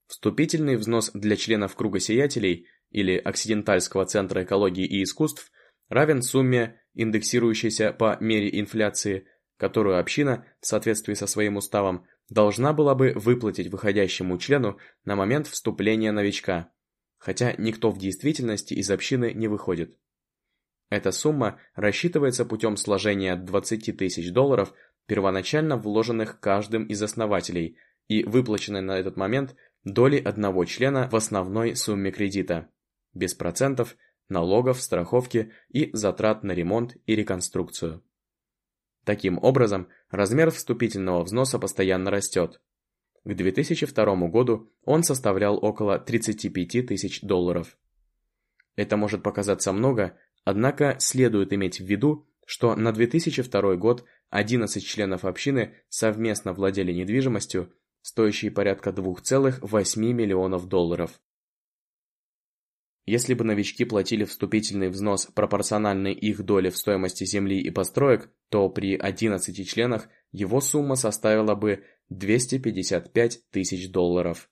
Вступительный взнос для членов круга сиятелей или Оксидентальского центра экологии и искусств равен сумме, индексирующейся по мере инфляции, которую община, в соответствии со своим уставом, должна была бы выплатить выходящему члену на момент вступления новичка, хотя никто в действительности из общины не выходит. Эта сумма рассчитывается путем сложения 20 тысяч долларов, первоначально вложенных каждым из основателей, и выплаченной на этот момент доли одного члена в основной сумме кредита, без процентов, налогов, страховки и затрат на ремонт и реконструкцию. Таким образом, размер вступительного взноса постоянно растет. К 2002 году он составлял около 35 тысяч долларов. Это может показаться много, Однако следует иметь в виду, что на 2002 год 11 членов общины совместно владели недвижимостью, стоящей порядка 2,8 миллионов долларов. Если бы новички платили вступительный взнос пропорциональный их доле в стоимости земли и построек, то при 11 членах его сумма составила бы 255 тысяч долларов.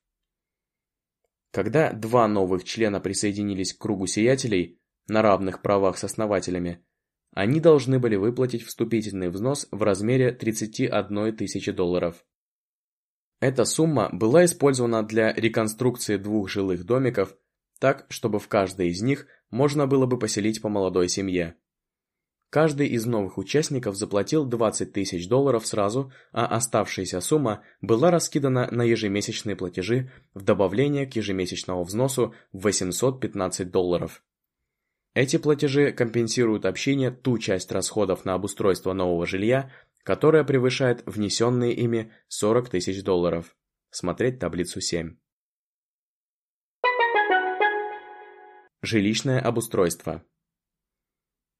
Когда два новых члена присоединились к кругу сиятелей, на равных правах с основателями, они должны были выплатить вступительный взнос в размере 31 тысячи долларов. Эта сумма была использована для реконструкции двух жилых домиков, так, чтобы в каждой из них можно было бы поселить по молодой семье. Каждый из новых участников заплатил 20 тысяч долларов сразу, а оставшаяся сумма была раскидана на ежемесячные платежи в добавление к ежемесячному взносу в 815 долларов. Эти платежи компенсируют общине ту часть расходов на обустройство нового жилья, которая превышает внесенные ими 40 тысяч долларов. Смотреть таблицу 7. Жилищное обустройство.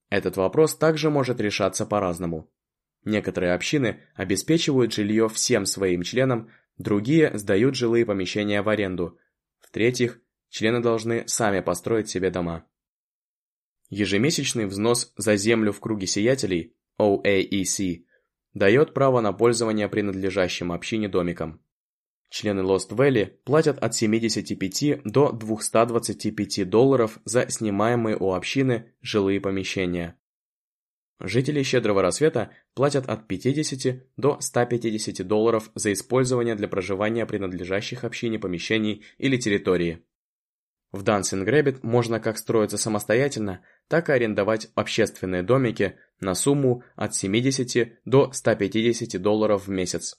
Этот вопрос также может решаться по-разному. Некоторые общины обеспечивают жилье всем своим членам, другие сдают жилые помещения в аренду. В-третьих, члены должны сами построить себе дома. Ежемесячный взнос за землю в круге сиятелей, OAEC, дает право на пользование принадлежащим общине домиком. Члены Lost Valley платят от 75 до 225 долларов за снимаемые у общины жилые помещения. Жители Щедрого Рассвета платят от 50 до 150 долларов за использование для проживания принадлежащих общине помещений или территории. В Rabbit можно как строиться самостоятельно, так и арендовать общественные домики на сумму от 70 до 150 долларов в месяц.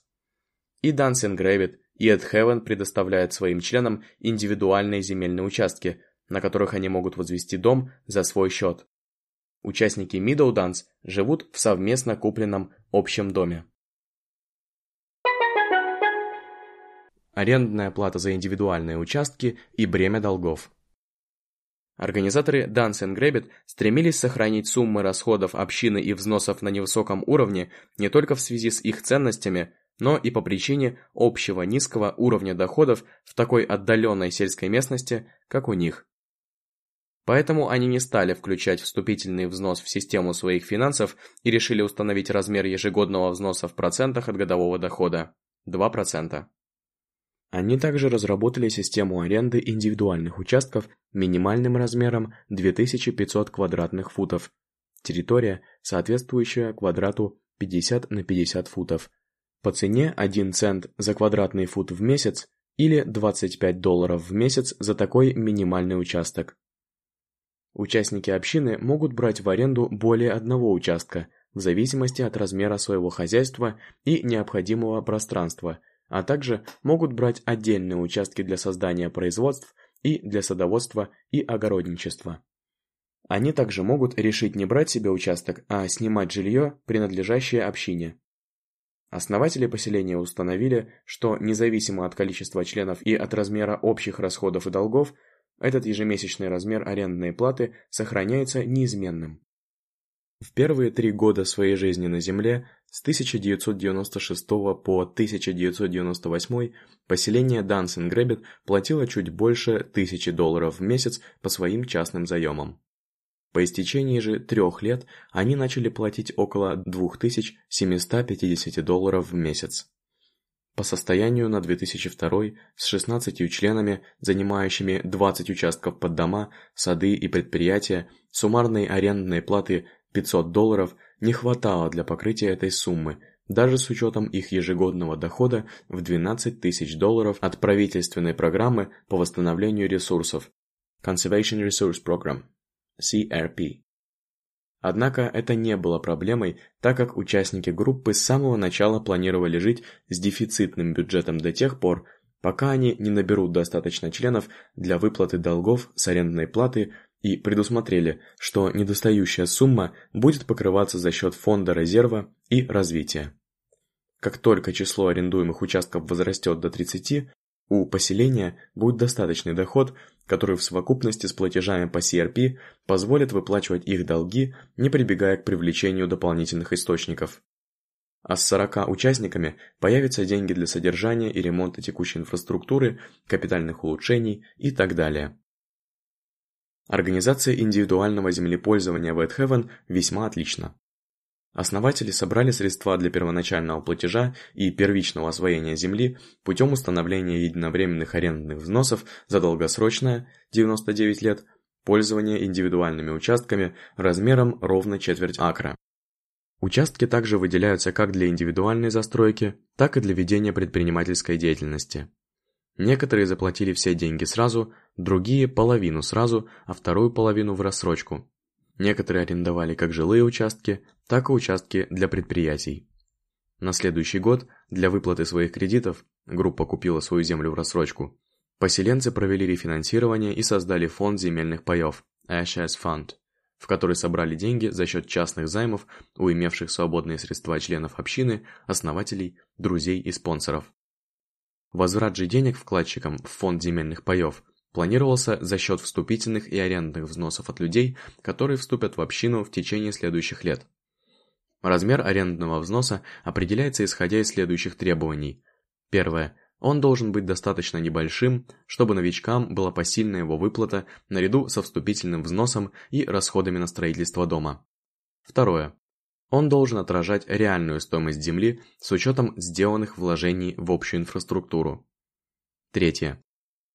И Rabbit, и Ed Heaven предоставляют своим членам индивидуальные земельные участки, на которых они могут возвести дом за свой счет. Участники Middle Dance живут в совместно купленном общем доме. арендная плата за индивидуальные участки и бремя долгов. Организаторы Dance and Rabbit стремились сохранить суммы расходов общины и взносов на невысоком уровне не только в связи с их ценностями, но и по причине общего низкого уровня доходов в такой отдаленной сельской местности, как у них. Поэтому они не стали включать вступительный взнос в систему своих финансов и решили установить размер ежегодного взноса в процентах от годового дохода – 2%. Они также разработали систему аренды индивидуальных участков минимальным размером 2500 квадратных футов, территория, соответствующая квадрату 50 на 50 футов, по цене 1 цент за квадратный фут в месяц или 25 долларов в месяц за такой минимальный участок. Участники общины могут брать в аренду более одного участка, в зависимости от размера своего хозяйства и необходимого пространства – а также могут брать отдельные участки для создания производств и для садоводства и огородничества. Они также могут решить не брать себе участок, а снимать жилье, принадлежащее общине. Основатели поселения установили, что независимо от количества членов и от размера общих расходов и долгов, этот ежемесячный размер арендной платы сохраняется неизменным. В первые три года своей жизни на Земле, с 1996 по 1998, поселение Дансен-Грэббит платило чуть больше тысячи долларов в месяц по своим частным заемам. По истечении же трех лет они начали платить около 2750 долларов в месяц. По состоянию на 2002 с 16 членами, занимающими 20 участков под дома, сады и предприятия, суммарной арендной платы 500 долларов не хватало для покрытия этой суммы, даже с учетом их ежегодного дохода в 12 тысяч долларов от правительственной программы по восстановлению ресурсов Conservation Resource Program CRP. Однако это не было проблемой, так как участники группы с самого начала планировали жить с дефицитным бюджетом до тех пор, пока они не наберут достаточно членов для выплаты долгов с арендной платы и предусмотрели, что недостающая сумма будет покрываться за счет фонда резерва и развития. Как только число арендуемых участков возрастет до 30, у поселения будет достаточный доход, который в совокупности с платежами по CRP позволит выплачивать их долги, не прибегая к привлечению дополнительных источников. А с 40 участниками появятся деньги для содержания и ремонта текущей инфраструктуры, капитальных улучшений и так далее. Организация индивидуального землепользования в Эдхевен весьма отлична. Основатели собрали средства для первоначального платежа и первичного освоения земли путем установления единовременных арендных взносов за долгосрочное 99 лет пользование индивидуальными участками размером ровно четверть акра. Участки также выделяются как для индивидуальной застройки, так и для ведения предпринимательской деятельности. Некоторые заплатили все деньги сразу, другие – половину сразу, а вторую половину в рассрочку. Некоторые арендовали как жилые участки, так и участки для предприятий. На следующий год для выплаты своих кредитов группа купила свою землю в рассрочку. Поселенцы провели рефинансирование и создали фонд земельных паёв ASHS Fund, в который собрали деньги за счет частных займов у имевших свободные средства членов общины, основателей, друзей и спонсоров. Возврат же денег вкладчикам в фонд земельных паёв планировался за счет вступительных и арендных взносов от людей, которые вступят в общину в течение следующих лет. Размер арендного взноса определяется исходя из следующих требований. Первое. Он должен быть достаточно небольшим, чтобы новичкам была посильна его выплата наряду со вступительным взносом и расходами на строительство дома. Второе. Он должен отражать реальную стоимость земли с учетом сделанных вложений в общую инфраструктуру. Третье.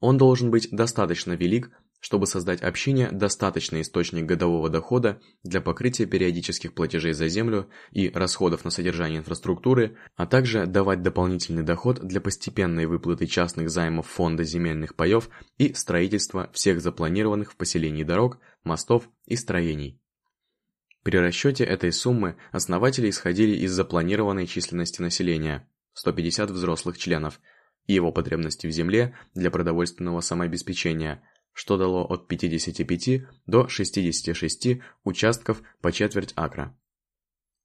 Он должен быть достаточно велик, чтобы создать общине достаточный источник годового дохода для покрытия периодических платежей за землю и расходов на содержание инфраструктуры, а также давать дополнительный доход для постепенной выплаты частных займов фонда земельных паёв и строительства всех запланированных в поселении дорог, мостов и строений. При расчете этой суммы основатели исходили из запланированной численности населения – 150 взрослых членов, и его потребности в земле для продовольственного самообеспечения, что дало от 55 до 66 участков по четверть акра.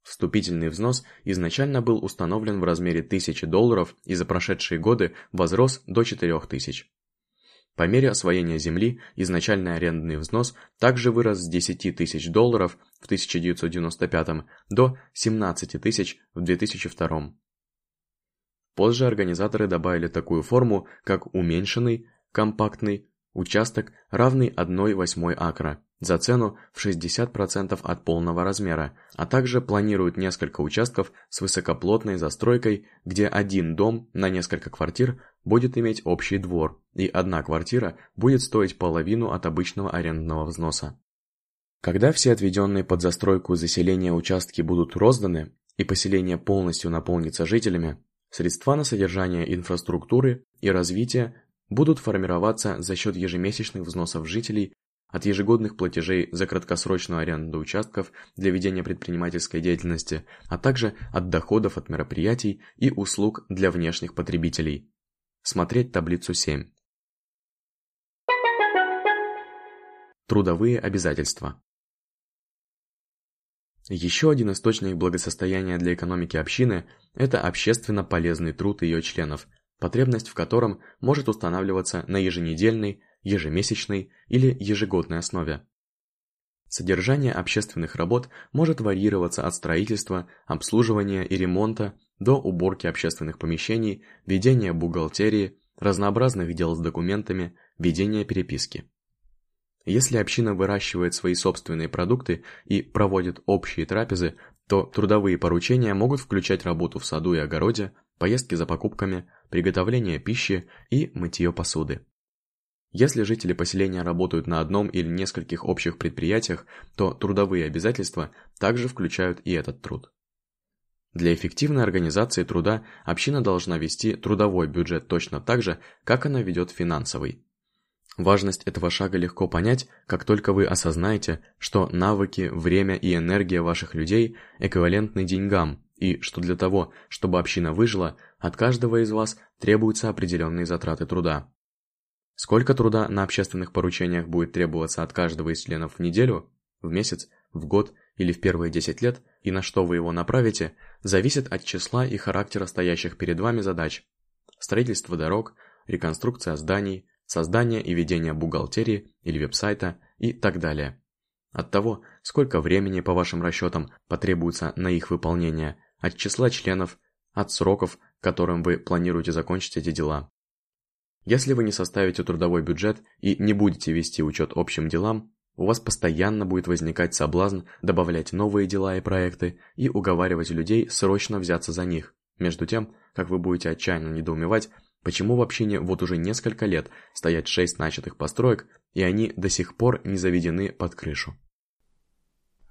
Вступительный взнос изначально был установлен в размере 1000 долларов и за прошедшие годы возрос до 4000. По мере освоения земли изначальный арендный взнос также вырос с 10 тысяч долларов в 1995 до 17 тысяч в 2002. Позже организаторы добавили такую форму, как уменьшенный, компактный участок, равный 1,8 акра, за цену в 60% от полного размера, а также планируют несколько участков с высокоплотной застройкой, где один дом на несколько квартир будет иметь общий двор, и одна квартира будет стоить половину от обычного арендного взноса. Когда все отведенные под застройку заселения участки будут розданы и поселение полностью наполнится жителями, средства на содержание инфраструктуры и развитие будут формироваться за счет ежемесячных взносов жителей от ежегодных платежей за краткосрочную аренду участков для ведения предпринимательской деятельности, а также от доходов от мероприятий и услуг для внешних потребителей. Смотреть таблицу 7. Трудовые обязательства. Еще один источник благосостояния для экономики общины – это общественно полезный труд ее членов, потребность в котором может устанавливаться на еженедельной, ежемесячной или ежегодной основе. Содержание общественных работ может варьироваться от строительства, обслуживания и ремонта до уборки общественных помещений, ведения бухгалтерии, разнообразных дел с документами, ведения переписки. Если община выращивает свои собственные продукты и проводит общие трапезы, то трудовые поручения могут включать работу в саду и огороде, поездки за покупками, приготовление пищи и мытье посуды. Если жители поселения работают на одном или нескольких общих предприятиях, то трудовые обязательства также включают и этот труд. Для эффективной организации труда община должна вести трудовой бюджет точно так же, как она ведет финансовый. Важность этого шага легко понять, как только вы осознаете, что навыки, время и энергия ваших людей эквивалентны деньгам, и что для того, чтобы община выжила, от каждого из вас требуются определенные затраты труда. Сколько труда на общественных поручениях будет требоваться от каждого из членов в неделю, в месяц, в год или в первые 10 лет, и на что вы его направите, зависит от числа и характера стоящих перед вами задач. Строительство дорог, реконструкция зданий, создание и ведение бухгалтерии или веб-сайта и так далее. От того, сколько времени, по вашим расчетам, потребуется на их выполнение, от числа членов, от сроков, которым вы планируете закончить эти дела. Если вы не составите трудовой бюджет и не будете вести учет общим делам, у вас постоянно будет возникать соблазн добавлять новые дела и проекты и уговаривать людей срочно взяться за них, между тем, как вы будете отчаянно недоумевать, почему в общине вот уже несколько лет стоят шесть начатых построек, и они до сих пор не заведены под крышу.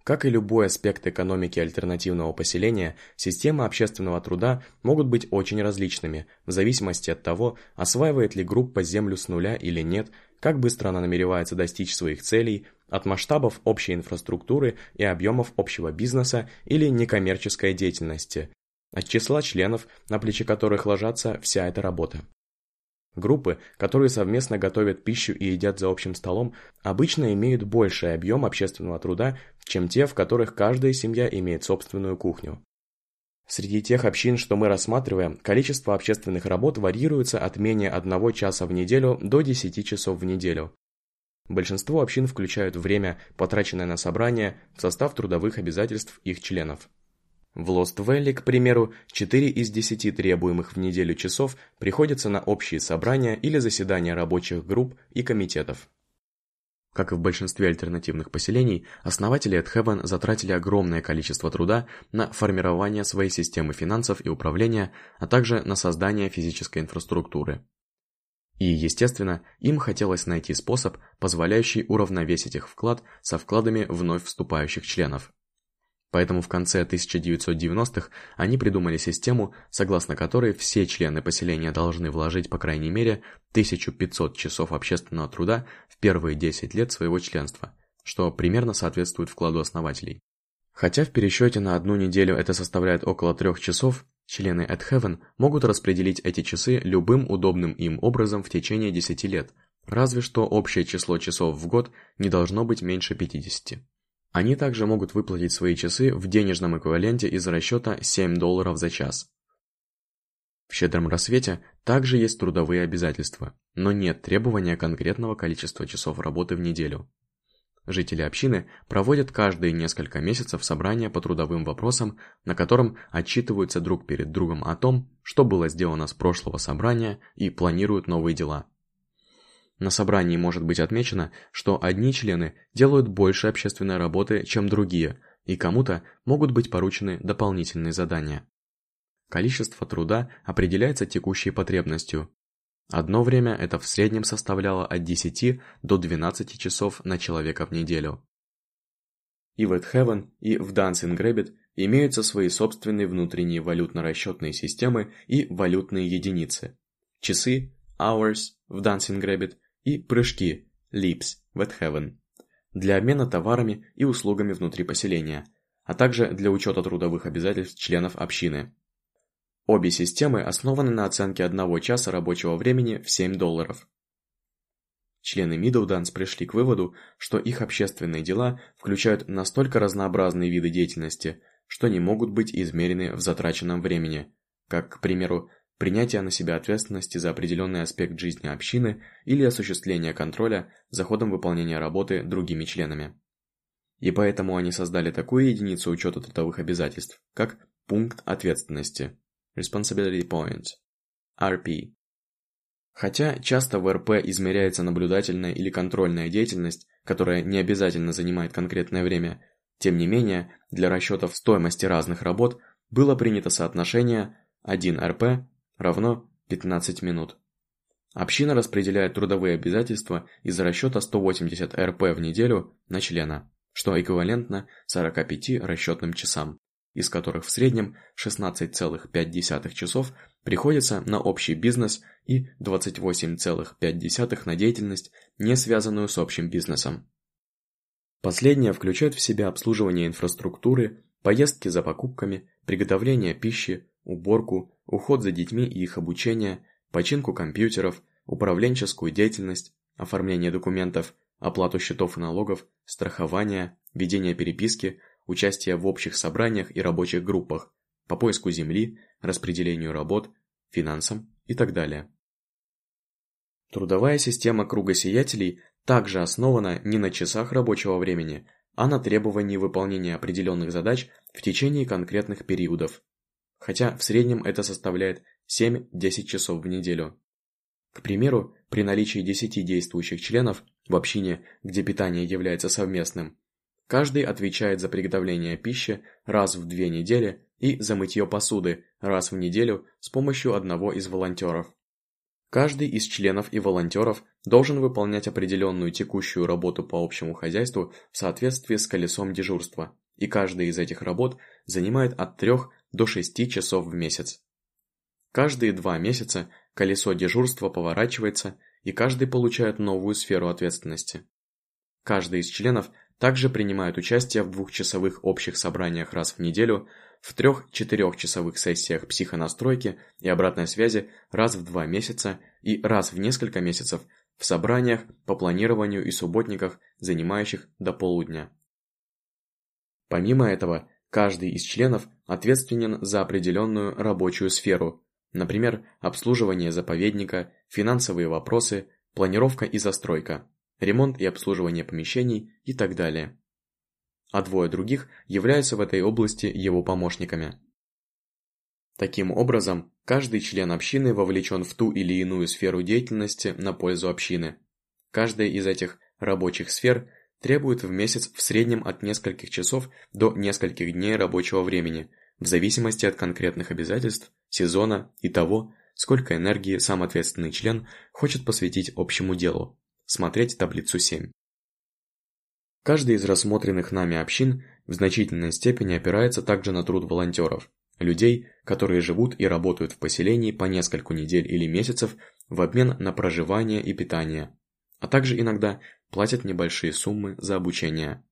Как и любой аспект экономики альтернативного поселения, системы общественного труда могут быть очень различными, в зависимости от того, осваивает ли группа землю с нуля или нет, как быстро она намеревается достичь своих целей, от масштабов общей инфраструктуры и объемов общего бизнеса или некоммерческой деятельности, от числа членов, на плечи которых ложится вся эта работа. Группы, которые совместно готовят пищу и едят за общим столом, обычно имеют больший объем общественного труда, чем те, в которых каждая семья имеет собственную кухню. Среди тех общин, что мы рассматриваем, количество общественных работ варьируется от менее одного часа в неделю до 10 часов в неделю. Большинство общин включают время, потраченное на собрание, в состав трудовых обязательств их членов. В Лост-Вэлли, к примеру, 4 из 10 требуемых в неделю часов приходятся на общие собрания или заседания рабочих групп и комитетов. Как и в большинстве альтернативных поселений, основатели Эдхевен затратили огромное количество труда на формирование своей системы финансов и управления, а также на создание физической инфраструктуры. И, естественно, им хотелось найти способ, позволяющий уравновесить их вклад со вкладами вновь вступающих членов. Поэтому в конце 1990-х они придумали систему, согласно которой все члены поселения должны вложить по крайней мере 1500 часов общественного труда в первые 10 лет своего членства, что примерно соответствует вкладу основателей. Хотя в пересчете на одну неделю это составляет около трех часов, члены At Heaven могут распределить эти часы любым удобным им образом в течение 10 лет, разве что общее число часов в год не должно быть меньше 50. Они также могут выплатить свои часы в денежном эквиваленте из расчета 7 долларов за час. В щедром рассвете также есть трудовые обязательства, но нет требования конкретного количества часов работы в неделю. Жители общины проводят каждые несколько месяцев собрания по трудовым вопросам, на котором отчитываются друг перед другом о том, что было сделано с прошлого собрания и планируют новые дела. На собрании может быть отмечено, что одни члены делают больше общественной работы, чем другие, и кому-то могут быть поручены дополнительные задания. Количество труда определяется текущей потребностью. Одно время это в среднем составляло от 10 до 12 часов на человека в неделю. И в Эдхевен, и в Dancing Rabbit имеются свои собственные внутренние валютно-расчетные системы и валютные единицы. Часы, hours в Dancing Rabbit и прыжки Leaps в Heaven для обмена товарами и услугами внутри поселения, а также для учета трудовых обязательств членов общины. Обе системы основаны на оценке одного часа рабочего времени в 7 долларов. Члены Dance пришли к выводу, что их общественные дела включают настолько разнообразные виды деятельности, что не могут быть измерены в затраченном времени, как, к примеру, принятие на себя ответственности за определенный аспект жизни общины или осуществление контроля за ходом выполнения работы другими членами. И поэтому они создали такую единицу учета трудовых обязательств, как пункт ответственности Responsibility Point RP. Хотя часто в РП измеряется наблюдательная или контрольная деятельность, которая не обязательно занимает конкретное время, тем не менее, для расчетов стоимости разных работ было принято соотношение 1 РП равно 15 минут. Община распределяет трудовые обязательства из расчета 180 РП в неделю на члена, что эквивалентно 45 расчетным часам. из которых в среднем 16,5 часов приходится на общий бизнес и 28,5 на деятельность, не связанную с общим бизнесом. Последнее включает в себя обслуживание инфраструктуры, поездки за покупками, приготовление пищи, уборку, уход за детьми и их обучение, починку компьютеров, управленческую деятельность, оформление документов, оплату счетов и налогов, страхование, ведение переписки, участие в общих собраниях и рабочих группах, по поиску земли, распределению работ, финансам и так далее. Трудовая система круга сиятелей также основана не на часах рабочего времени, а на требовании выполнения определенных задач в течение конкретных периодов, хотя в среднем это составляет 7-10 часов в неделю. К примеру, при наличии 10 действующих членов в общине, где питание является совместным, каждый отвечает за приготовление пищи раз в две недели и за мытье посуды раз в неделю с помощью одного из волонтеров. Каждый из членов и волонтеров должен выполнять определенную текущую работу по общему хозяйству в соответствии с колесом дежурства, и каждая из этих работ занимает от 3 до 6 часов в месяц. Каждые два месяца колесо дежурства поворачивается, и каждый получает новую сферу ответственности. Каждый из членов также принимает участие в двухчасовых общих собраниях раз в неделю, в трех-четырехчасовых сессиях психонастройки и обратной связи раз в два месяца и раз в несколько месяцев в собраниях по планированию и субботниках, занимающих до полудня. Помимо этого, каждый из членов ответственен за определенную рабочую сферу, например, обслуживание заповедника, финансовые вопросы, планировка и застройка, ремонт и обслуживание помещений и так далее а двое других являются в этой области его помощниками. Таким образом, каждый член общины вовлечен в ту или иную сферу деятельности на пользу общины. Каждая из этих рабочих сфер требует в месяц в среднем от нескольких часов до нескольких дней рабочего времени, в зависимости от конкретных обязательств, сезона и того, сколько энергии сам ответственный член хочет посвятить общему делу. Смотреть таблицу 7. Каждый из рассмотренных нами общин в значительной степени опирается также на труд волонтеров, людей, которые живут и работают в поселении по нескольку недель или месяцев в обмен на проживание и питание, а также иногда платят небольшие суммы за обучение.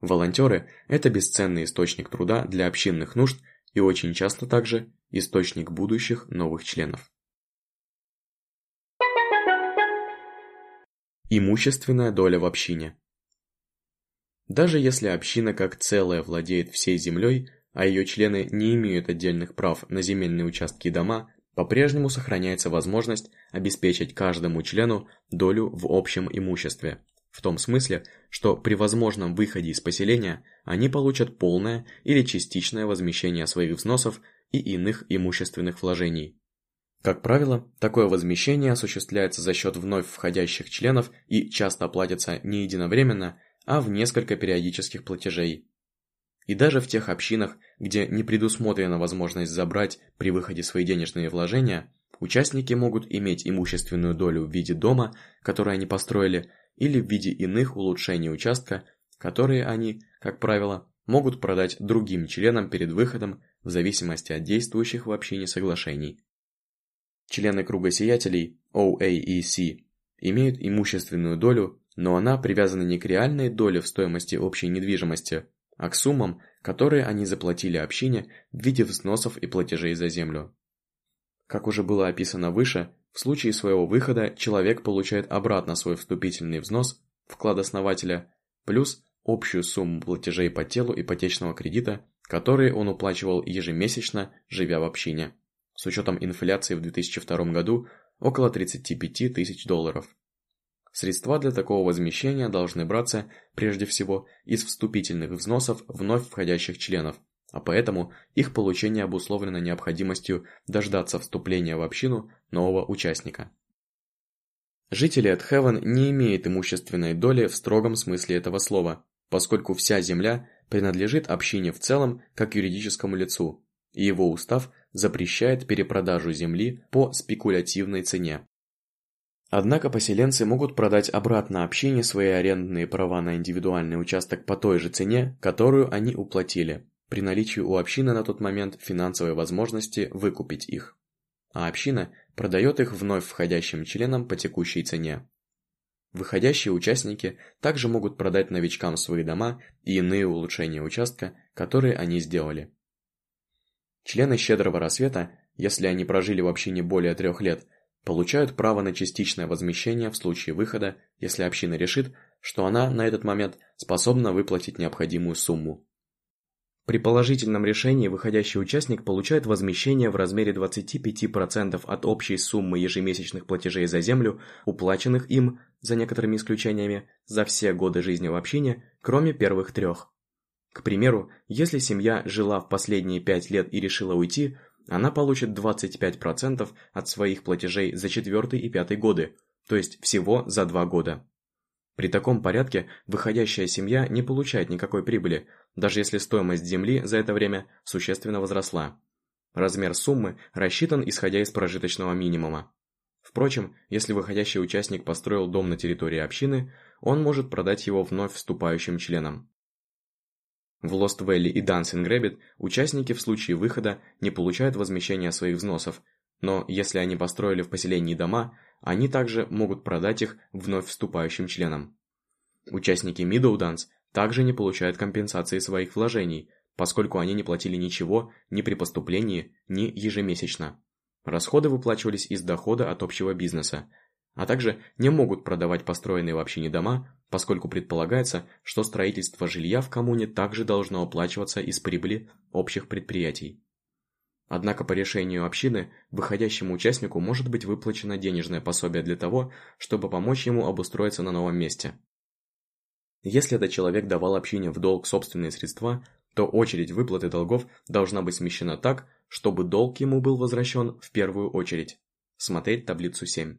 Волонтеры – это бесценный источник труда для общинных нужд и очень часто также источник будущих новых членов. Имущественная доля в общине даже если община как целая владеет всей землей, а ее члены не имеют отдельных прав на земельные участки и дома, по-прежнему сохраняется возможность обеспечить каждому члену долю в общем имуществе. В том смысле, что при возможном выходе из поселения они получат полное или частичное возмещение своих взносов и иных имущественных вложений. Как правило, такое возмещение осуществляется за счет вновь входящих членов и часто платится не единовременно, а в несколько периодических платежей. И даже в тех общинах, где не предусмотрена возможность забрать при выходе свои денежные вложения, участники могут иметь имущественную долю в виде дома, который они построили, или в виде иных улучшений участка, которые они, как правило, могут продать другим членам перед выходом в зависимости от действующих в общине соглашений. Члены круга сиятелей OAEC имеют имущественную долю но она привязана не к реальной доле в стоимости общей недвижимости, а к суммам, которые они заплатили общине в виде взносов и платежей за землю. Как уже было описано выше, в случае своего выхода человек получает обратно свой вступительный взнос, вклад основателя, плюс общую сумму платежей по телу ипотечного кредита, которые он уплачивал ежемесячно, живя в общине. С учетом инфляции в 2002 году около 35 тысяч долларов. Средства для такого возмещения должны браться, прежде всего, из вступительных взносов вновь входящих членов, а поэтому их получение обусловлено необходимостью дождаться вступления в общину нового участника. Жители Эдхевен не имеют имущественной доли в строгом смысле этого слова, поскольку вся земля принадлежит общине в целом как юридическому лицу, и его устав запрещает перепродажу земли по спекулятивной цене. Однако поселенцы могут продать обратно общине свои арендные права на индивидуальный участок по той же цене, которую они уплатили, при наличии у общины на тот момент финансовой возможности выкупить их. А община продает их вновь входящим членам по текущей цене. Выходящие участники также могут продать новичкам свои дома и иные улучшения участка, которые они сделали. Члены «Щедрого рассвета», если они прожили в общине более трех лет, получают право на частичное возмещение в случае выхода, если община решит, что она на этот момент способна выплатить необходимую сумму. При положительном решении выходящий участник получает возмещение в размере 25% от общей суммы ежемесячных платежей за землю, уплаченных им, за некоторыми исключениями, за все годы жизни в общине, кроме первых трех. К примеру, если семья жила в последние 5 лет и решила уйти, она получит 25% от своих платежей за четвертый и пятый годы, то есть всего за 2 года. При таком порядке выходящая семья не получает никакой прибыли, даже если стоимость земли за это время существенно возросла. Размер суммы рассчитан исходя из прожиточного минимума. Впрочем, если выходящий участник построил дом на территории общины, он может продать его вновь вступающим членам. В Lost Valley и Dancing Rabbit участники в случае выхода не получают возмещения своих взносов, но если они построили в поселении дома, они также могут продать их вновь вступающим членам. Участники Middle Dance также не получают компенсации своих вложений, поскольку они не платили ничего ни при поступлении, ни ежемесячно. Расходы выплачивались из дохода от общего бизнеса, а также не могут продавать построенные в общине дома, поскольку предполагается, что строительство жилья в коммуне также должно оплачиваться из прибыли общих предприятий. Однако по решению общины, выходящему участнику может быть выплачено денежное пособие для того, чтобы помочь ему обустроиться на новом месте. Если этот человек давал общине в долг собственные средства, то очередь выплаты долгов должна быть смещена так, чтобы долг ему был возвращен в первую очередь. Смотреть таблицу 7.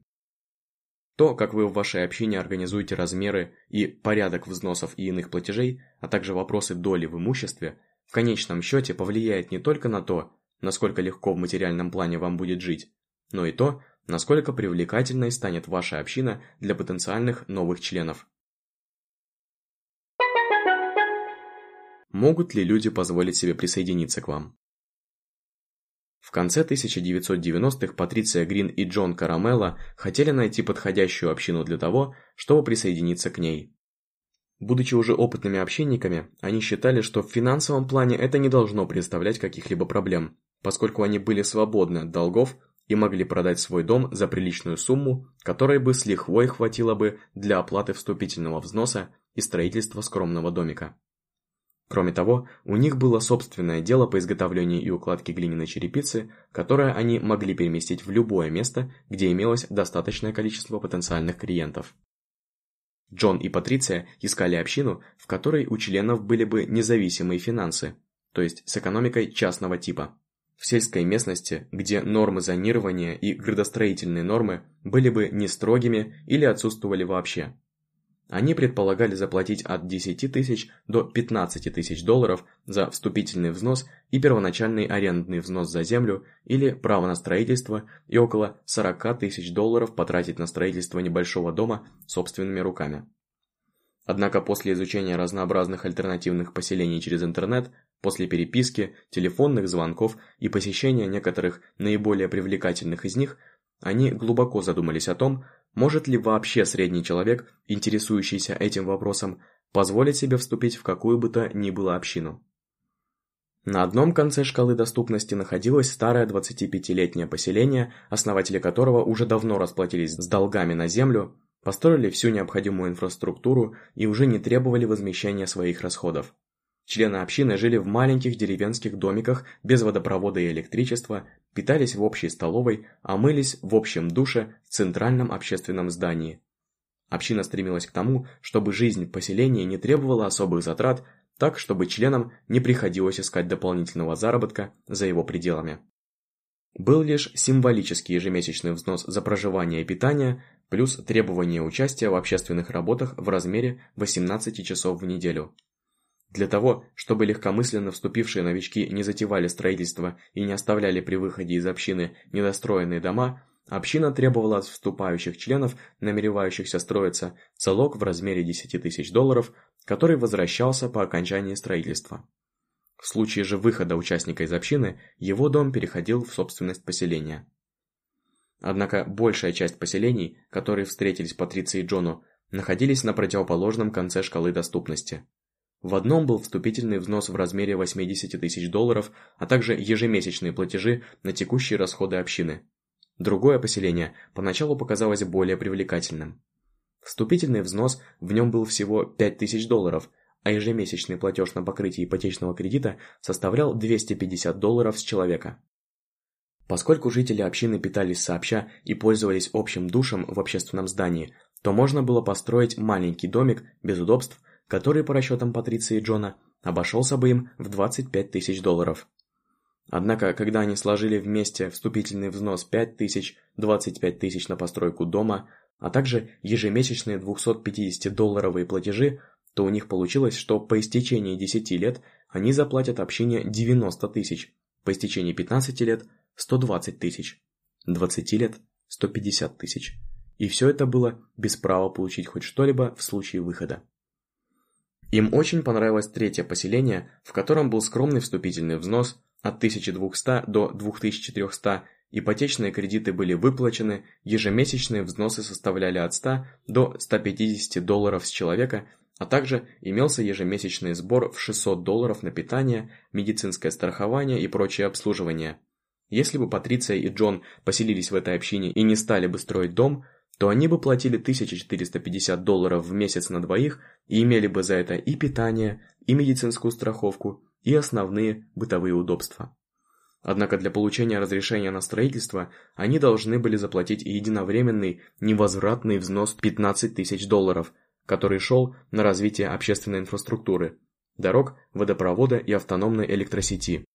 То, как вы в вашей общине организуете размеры и порядок взносов и иных платежей, а также вопросы доли в имуществе, в конечном счете повлияет не только на то, насколько легко в материальном плане вам будет жить, но и то, насколько привлекательной станет ваша община для потенциальных новых членов. Могут ли люди позволить себе присоединиться к вам? В конце 1990-х Патриция Грин и Джон Карамелло хотели найти подходящую общину для того, чтобы присоединиться к ней. Будучи уже опытными общинниками, они считали, что в финансовом плане это не должно представлять каких-либо проблем, поскольку они были свободны от долгов и могли продать свой дом за приличную сумму, которой бы с лихвой хватило бы для оплаты вступительного взноса и строительства скромного домика. Кроме того, у них было собственное дело по изготовлению и укладке глиняной черепицы, которое они могли переместить в любое место, где имелось достаточное количество потенциальных клиентов. Джон и Патриция искали общину, в которой у членов были бы независимые финансы, то есть с экономикой частного типа. В сельской местности, где нормы зонирования и градостроительные нормы были бы не строгими или отсутствовали вообще. Они предполагали заплатить от 10 тысяч до 15 тысяч долларов за вступительный взнос и первоначальный арендный взнос за землю или право на строительство и около 40 тысяч долларов потратить на строительство небольшого дома собственными руками. Однако после изучения разнообразных альтернативных поселений через интернет, после переписки, телефонных звонков и посещения некоторых наиболее привлекательных из них, они глубоко задумались о том, может ли вообще средний человек, интересующийся этим вопросом, позволить себе вступить в какую бы то ни было общину? На одном конце шкалы доступности находилось старое 25-летнее поселение, основатели которого уже давно расплатились с долгами на землю, построили всю необходимую инфраструктуру и уже не требовали возмещения своих расходов. Члены общины жили в маленьких деревенских домиках без водопровода и электричества, питались в общей столовой, а мылись в общем душе в центральном общественном здании. Община стремилась к тому, чтобы жизнь поселения не требовала особых затрат, так, чтобы членам не приходилось искать дополнительного заработка за его пределами. Был лишь символический ежемесячный взнос за проживание и питание, плюс требование участия в общественных работах в размере 18 часов в неделю. Для того, чтобы легкомысленно вступившие новички не затевали строительство и не оставляли при выходе из общины недостроенные дома, община требовала от вступающих членов, намеревающихся строиться, залог в размере 10 тысяч долларов, который возвращался по окончании строительства. В случае же выхода участника из общины, его дом переходил в собственность поселения. Однако большая часть поселений, которые встретились Патриции и Джону, находились на противоположном конце шкалы доступности. В одном был вступительный взнос в размере 80 тысяч долларов, а также ежемесячные платежи на текущие расходы общины. Другое поселение поначалу показалось более привлекательным. Вступительный взнос в нем был всего 5000 долларов, а ежемесячный платеж на покрытие ипотечного кредита составлял 250 долларов с человека. Поскольку жители общины питались сообща и пользовались общим душем в общественном здании, то можно было построить маленький домик без удобств, который, по расчетам Патриции и Джона, обошелся бы им в 25 тысяч долларов. Однако, когда они сложили вместе вступительный взнос 5 тысяч, 25 тысяч на постройку дома, а также ежемесячные 250-долларовые платежи, то у них получилось, что по истечении 10 лет они заплатят общине 90 тысяч, по истечении 15 лет – 120 тысяч, 20 лет – 150 тысяч. И все это было без права получить хоть что-либо в случае выхода. Им очень понравилось третье поселение, в котором был скромный вступительный взнос от 1200 до 2400 Ипотечные кредиты были выплачены, ежемесячные взносы составляли от 100 до 150 долларов с человека, а также имелся ежемесячный сбор в 600 долларов на питание, медицинское страхование и прочее обслуживание. Если бы Патриция и Джон поселились в этой общине и не стали бы строить дом, то они бы платили 1450 долларов в месяц на двоих и имели бы за это и питание, и медицинскую страховку, и основные бытовые удобства. Однако для получения разрешения на строительство они должны были заплатить единовременный невозвратный взнос 15 тысяч долларов, который шел на развитие общественной инфраструктуры, дорог, водопровода и автономной электросети.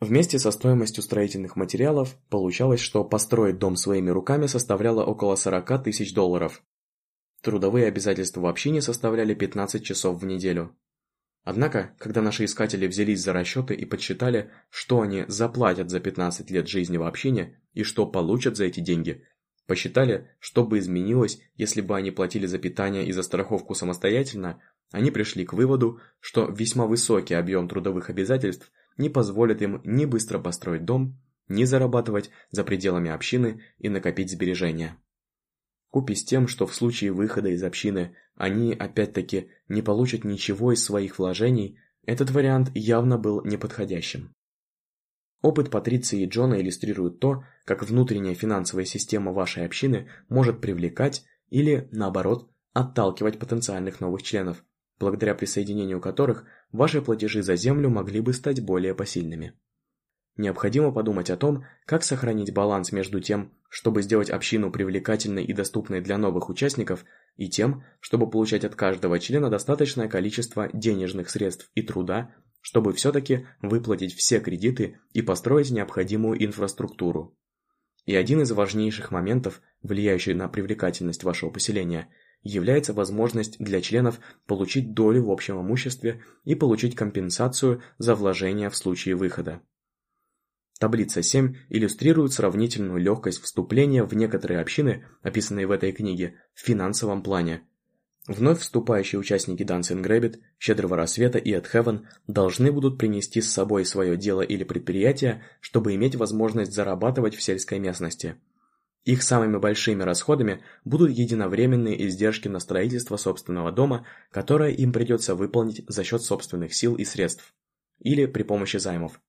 Вместе со стоимостью строительных материалов получалось, что построить дом своими руками составляло около 40 тысяч долларов. Трудовые обязательства в общине составляли 15 часов в неделю. Однако, когда наши искатели взялись за расчеты и подсчитали, что они заплатят за 15 лет жизни в общине и что получат за эти деньги, посчитали, что бы изменилось, если бы они платили за питание и за страховку самостоятельно, они пришли к выводу, что весьма высокий объем трудовых обязательств не позволит им ни быстро построить дом, ни зарабатывать за пределами общины и накопить сбережения. Купи с тем, что в случае выхода из общины они, опять-таки, не получат ничего из своих вложений, этот вариант явно был неподходящим. Опыт Патриции и Джона иллюстрирует то, как внутренняя финансовая система вашей общины может привлекать или, наоборот, отталкивать потенциальных новых членов, благодаря присоединению которых ваши платежи за землю могли бы стать более посильными. Необходимо подумать о том, как сохранить баланс между тем, чтобы сделать общину привлекательной и доступной для новых участников, и тем, чтобы получать от каждого члена достаточное количество денежных средств и труда, чтобы все-таки выплатить все кредиты и построить необходимую инфраструктуру. И один из важнейших моментов, влияющий на привлекательность вашего поселения, является возможность для членов получить долю в общем имуществе и получить компенсацию за вложения в случае выхода. Таблица 7 иллюстрирует сравнительную легкость вступления в некоторые общины, описанные в этой книге, в финансовом плане. Вновь вступающие участники Dancing Rabbit, Щедрого Рассвета и At Heaven должны будут принести с собой свое дело или предприятие, чтобы иметь возможность зарабатывать в сельской местности. Их самыми большими расходами будут единовременные издержки на строительство собственного дома, которое им придется выполнить за счет собственных сил и средств, или при помощи займов.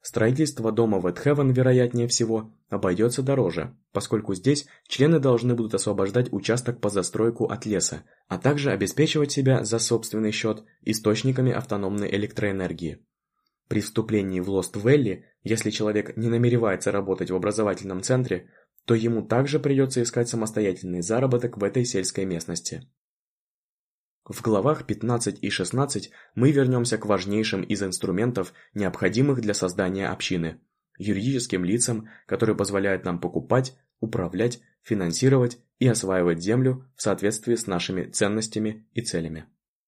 Строительство дома в Эдхевен, вероятнее всего, обойдется дороже, поскольку здесь члены должны будут освобождать участок по застройку от леса, а также обеспечивать себя за собственный счет источниками автономной электроэнергии. При вступлении в Лост-Вэлли, если человек не намеревается работать в образовательном центре, то ему также придется искать самостоятельный заработок в этой сельской местности. В главах 15 и 16 мы вернемся к важнейшим из инструментов, необходимых для создания общины – юридическим лицам, которые позволяют нам покупать, управлять, финансировать и осваивать землю в соответствии с нашими ценностями и целями.